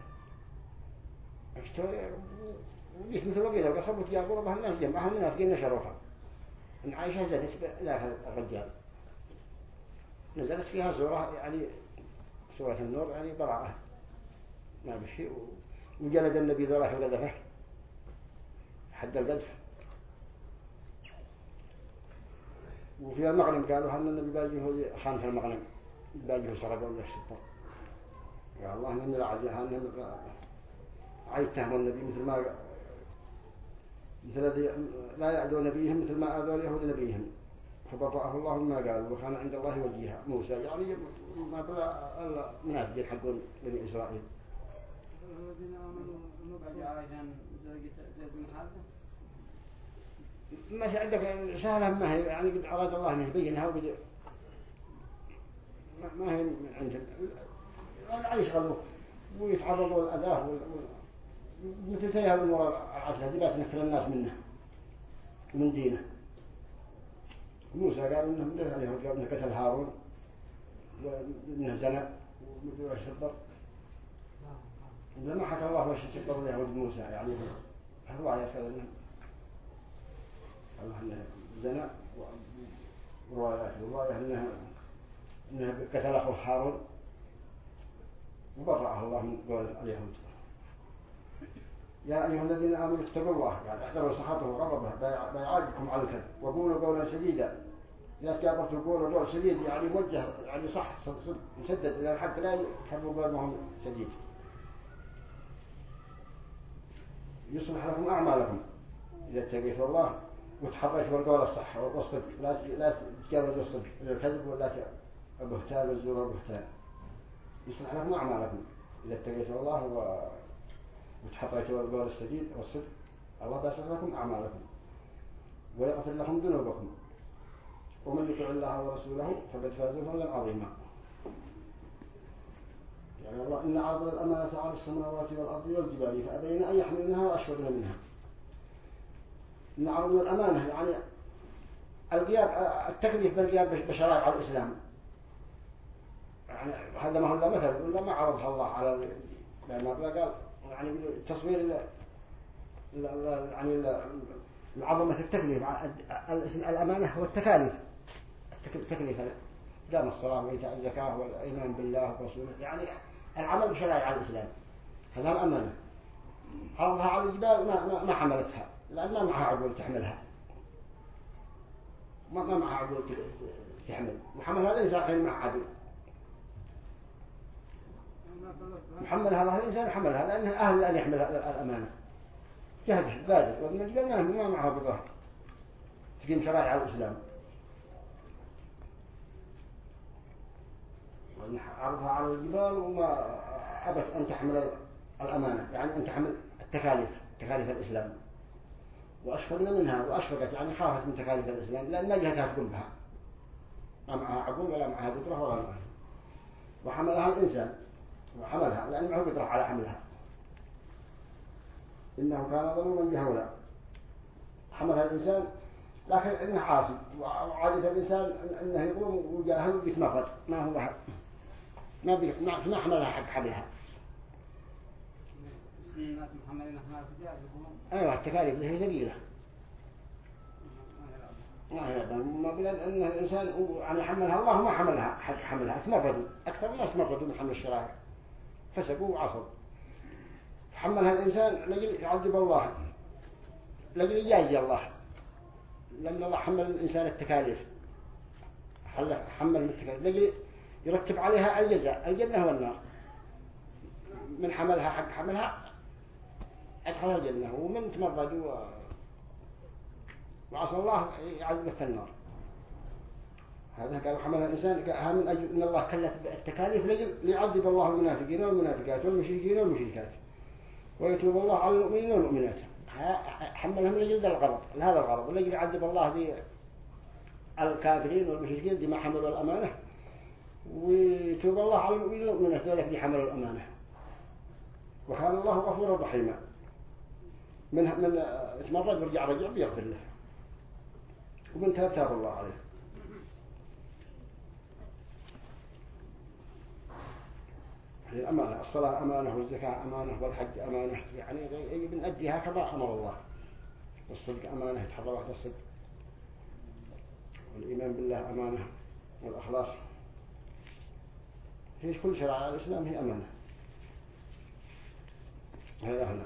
اشتري وليس مثل وقيلة وقصبوا تجابوا بها الناس جمعها الناس قلنا نشروها إن عائشة زادت لا الرجال. نزلت فيها سورة يعني سورة النور يعني براءة. ما بشيء وجلد النبي ذراح وقذفه. حد القذف. وفي المغنم قالوا أن النبي باجيه خان في المغنم. باجيه سرق ولا الشطر يا الله عاد أنهم عايز تهم النبي مثل ما مثل الذي لا يعدو نبيهم مثل ما آذوا اليهود نبيهم. فبرأه الله مما قالوا وكان عند الله وجيها. موسى يعني ما بلا المنافقين حقون بني إسرائيل. الذين آمنوا زوجة زيد بن حارثة ما في عندك سهلة ما هي يعني قد أراد الله أن يبينها وقد ما هي عندهم لا يشغلوا ويتعرضوا للأذى مثل فيها الأمور العشرة دي لا تنفر الناس منه من دينه. موسى قال إنه من عليه قال إنه قتل هارون وانه زنى وش الضر لما حكى الله وش الضر اليهود موسى يعني الرواية قال انه الله انه زنى وروايات رواية انه انه قتل اخوه هارون وبرأه الله من قول اليهود يا أيها الذين آمنوا اتقوا الله يعني احذروا سخطه وغضبه بيعاجكم على الكذب وقولوا قولا سديدا. إذا كابرتوا قولوا قول سديد يعني موجه يعني صح مسدد إلى الحق لا يحبوا قول ما هم سديد. يصلح لكم أعمالكم. إذا اتقيتوا الله وتحريتوا القول الصح والصدق لا لا تجاوزوا الصدق الكذب ولا البهتان والزور والبهتان يصلح لكم أعمالكم إذا اتقيتوا الله و... وتحطيتوا القول السديد والصدق الله بيصلح لكم أعمالكم. ويغفر لكم ذنوبكم. ومن يطع الله ورسوله فقد فاز فوزا عظيما. يعني الله إن عرض الأمانة على السماوات والأرض والجبال فأبين أن يحملنها وأشفقن منها. إن عرض الأمانة يعني القيام التكليف بالقيام بشرائع الإسلام. يعني هذا ما هو إلا مثل ولا ما عرضها الله على لأن قال يعني تصوير يعني العظمة التكليف الاسم الأمانة هو التكاليف. التكليف دام الصلاة وإيتاء الزكاة والإيمان بالله ورسوله يعني العمل بشرائع الإسلام. هذا الأمانة. عرضها على الجبال ما, ما حملتها. لأن ما معها عقول تحملها. ما, ما معها عقول تحمل. وحملها الإنسان حين مع عقل محمل هذا الإنسان حملها لأنه أهل أن يحمل الأمانة. جهد بادر وابن الجبل ما معه بظهر تقيم شرائع الإسلام. عرضها على الجبال وما أبت أن تحمل الأمانة. يعني أن تحمل التكاليف تكاليف الإسلام. وأشفقنا منها وأشفقت يعني خافت من تكاليف الإسلام لأن ما جهتها تقوم بها. ما معها عقول ولا معها قدرة ولا معها وحملها الإنسان وحملها لأن معه قدرة على حملها. إنه كان ظلوما جهولا حملها الإنسان لكن إنه عاصي. وعادة الإنسان إنه يظلم وجاهل ويتمرد ما هو ما ما حملها حق حملها أيوة التكاليف هي ثقيلة ما بلاد أن الإنسان يعني حملها الله ما حملها حق حملها. تمردوا أكثر الناس تمردوا من حمل الشرائع. فسقوا وعصوا حملها الإنسان لجل يعذب الله. لجل يجازي الله. لأن الله حمل الإنسان التكاليف. حمل التكاليف. لجل يرتب عليها الجزاء. الجنة هو النار. من حملها حق حملها أدخل الجنة ومن تمرد و... وعصى الله يعذب في النار. هذا قال حمل الإنسان من أجل أن الله كلف التكاليف ليعذب الله المنافقين والمنافقات والمشركين والمشركات. ويتوب الله على المؤمنين والمؤمنات. حملهم لجل ذا الغرض لهذا الغرض لجل يعذب الله ذي الكافرين والمشركين دي ما حملوا الأمانة. ويتوب الله على المؤمنين والمؤمنات ذلك دي حملوا الأمانة. وكان الله غفورا رحيما. من من تمرد ورجع رجع بيغفر له. ومن تاب تاب الله عليه. الأمانة الصلاة أمانة والزكاة أمانة والحج أمانة. يعني بنأديها كما أمر الله. والصدق أمانة يتحرى وقت الصدق. والإيمان بالله أمانة والأخلاص. هي كل شرائع الإسلام هي أمانة. هذا هنا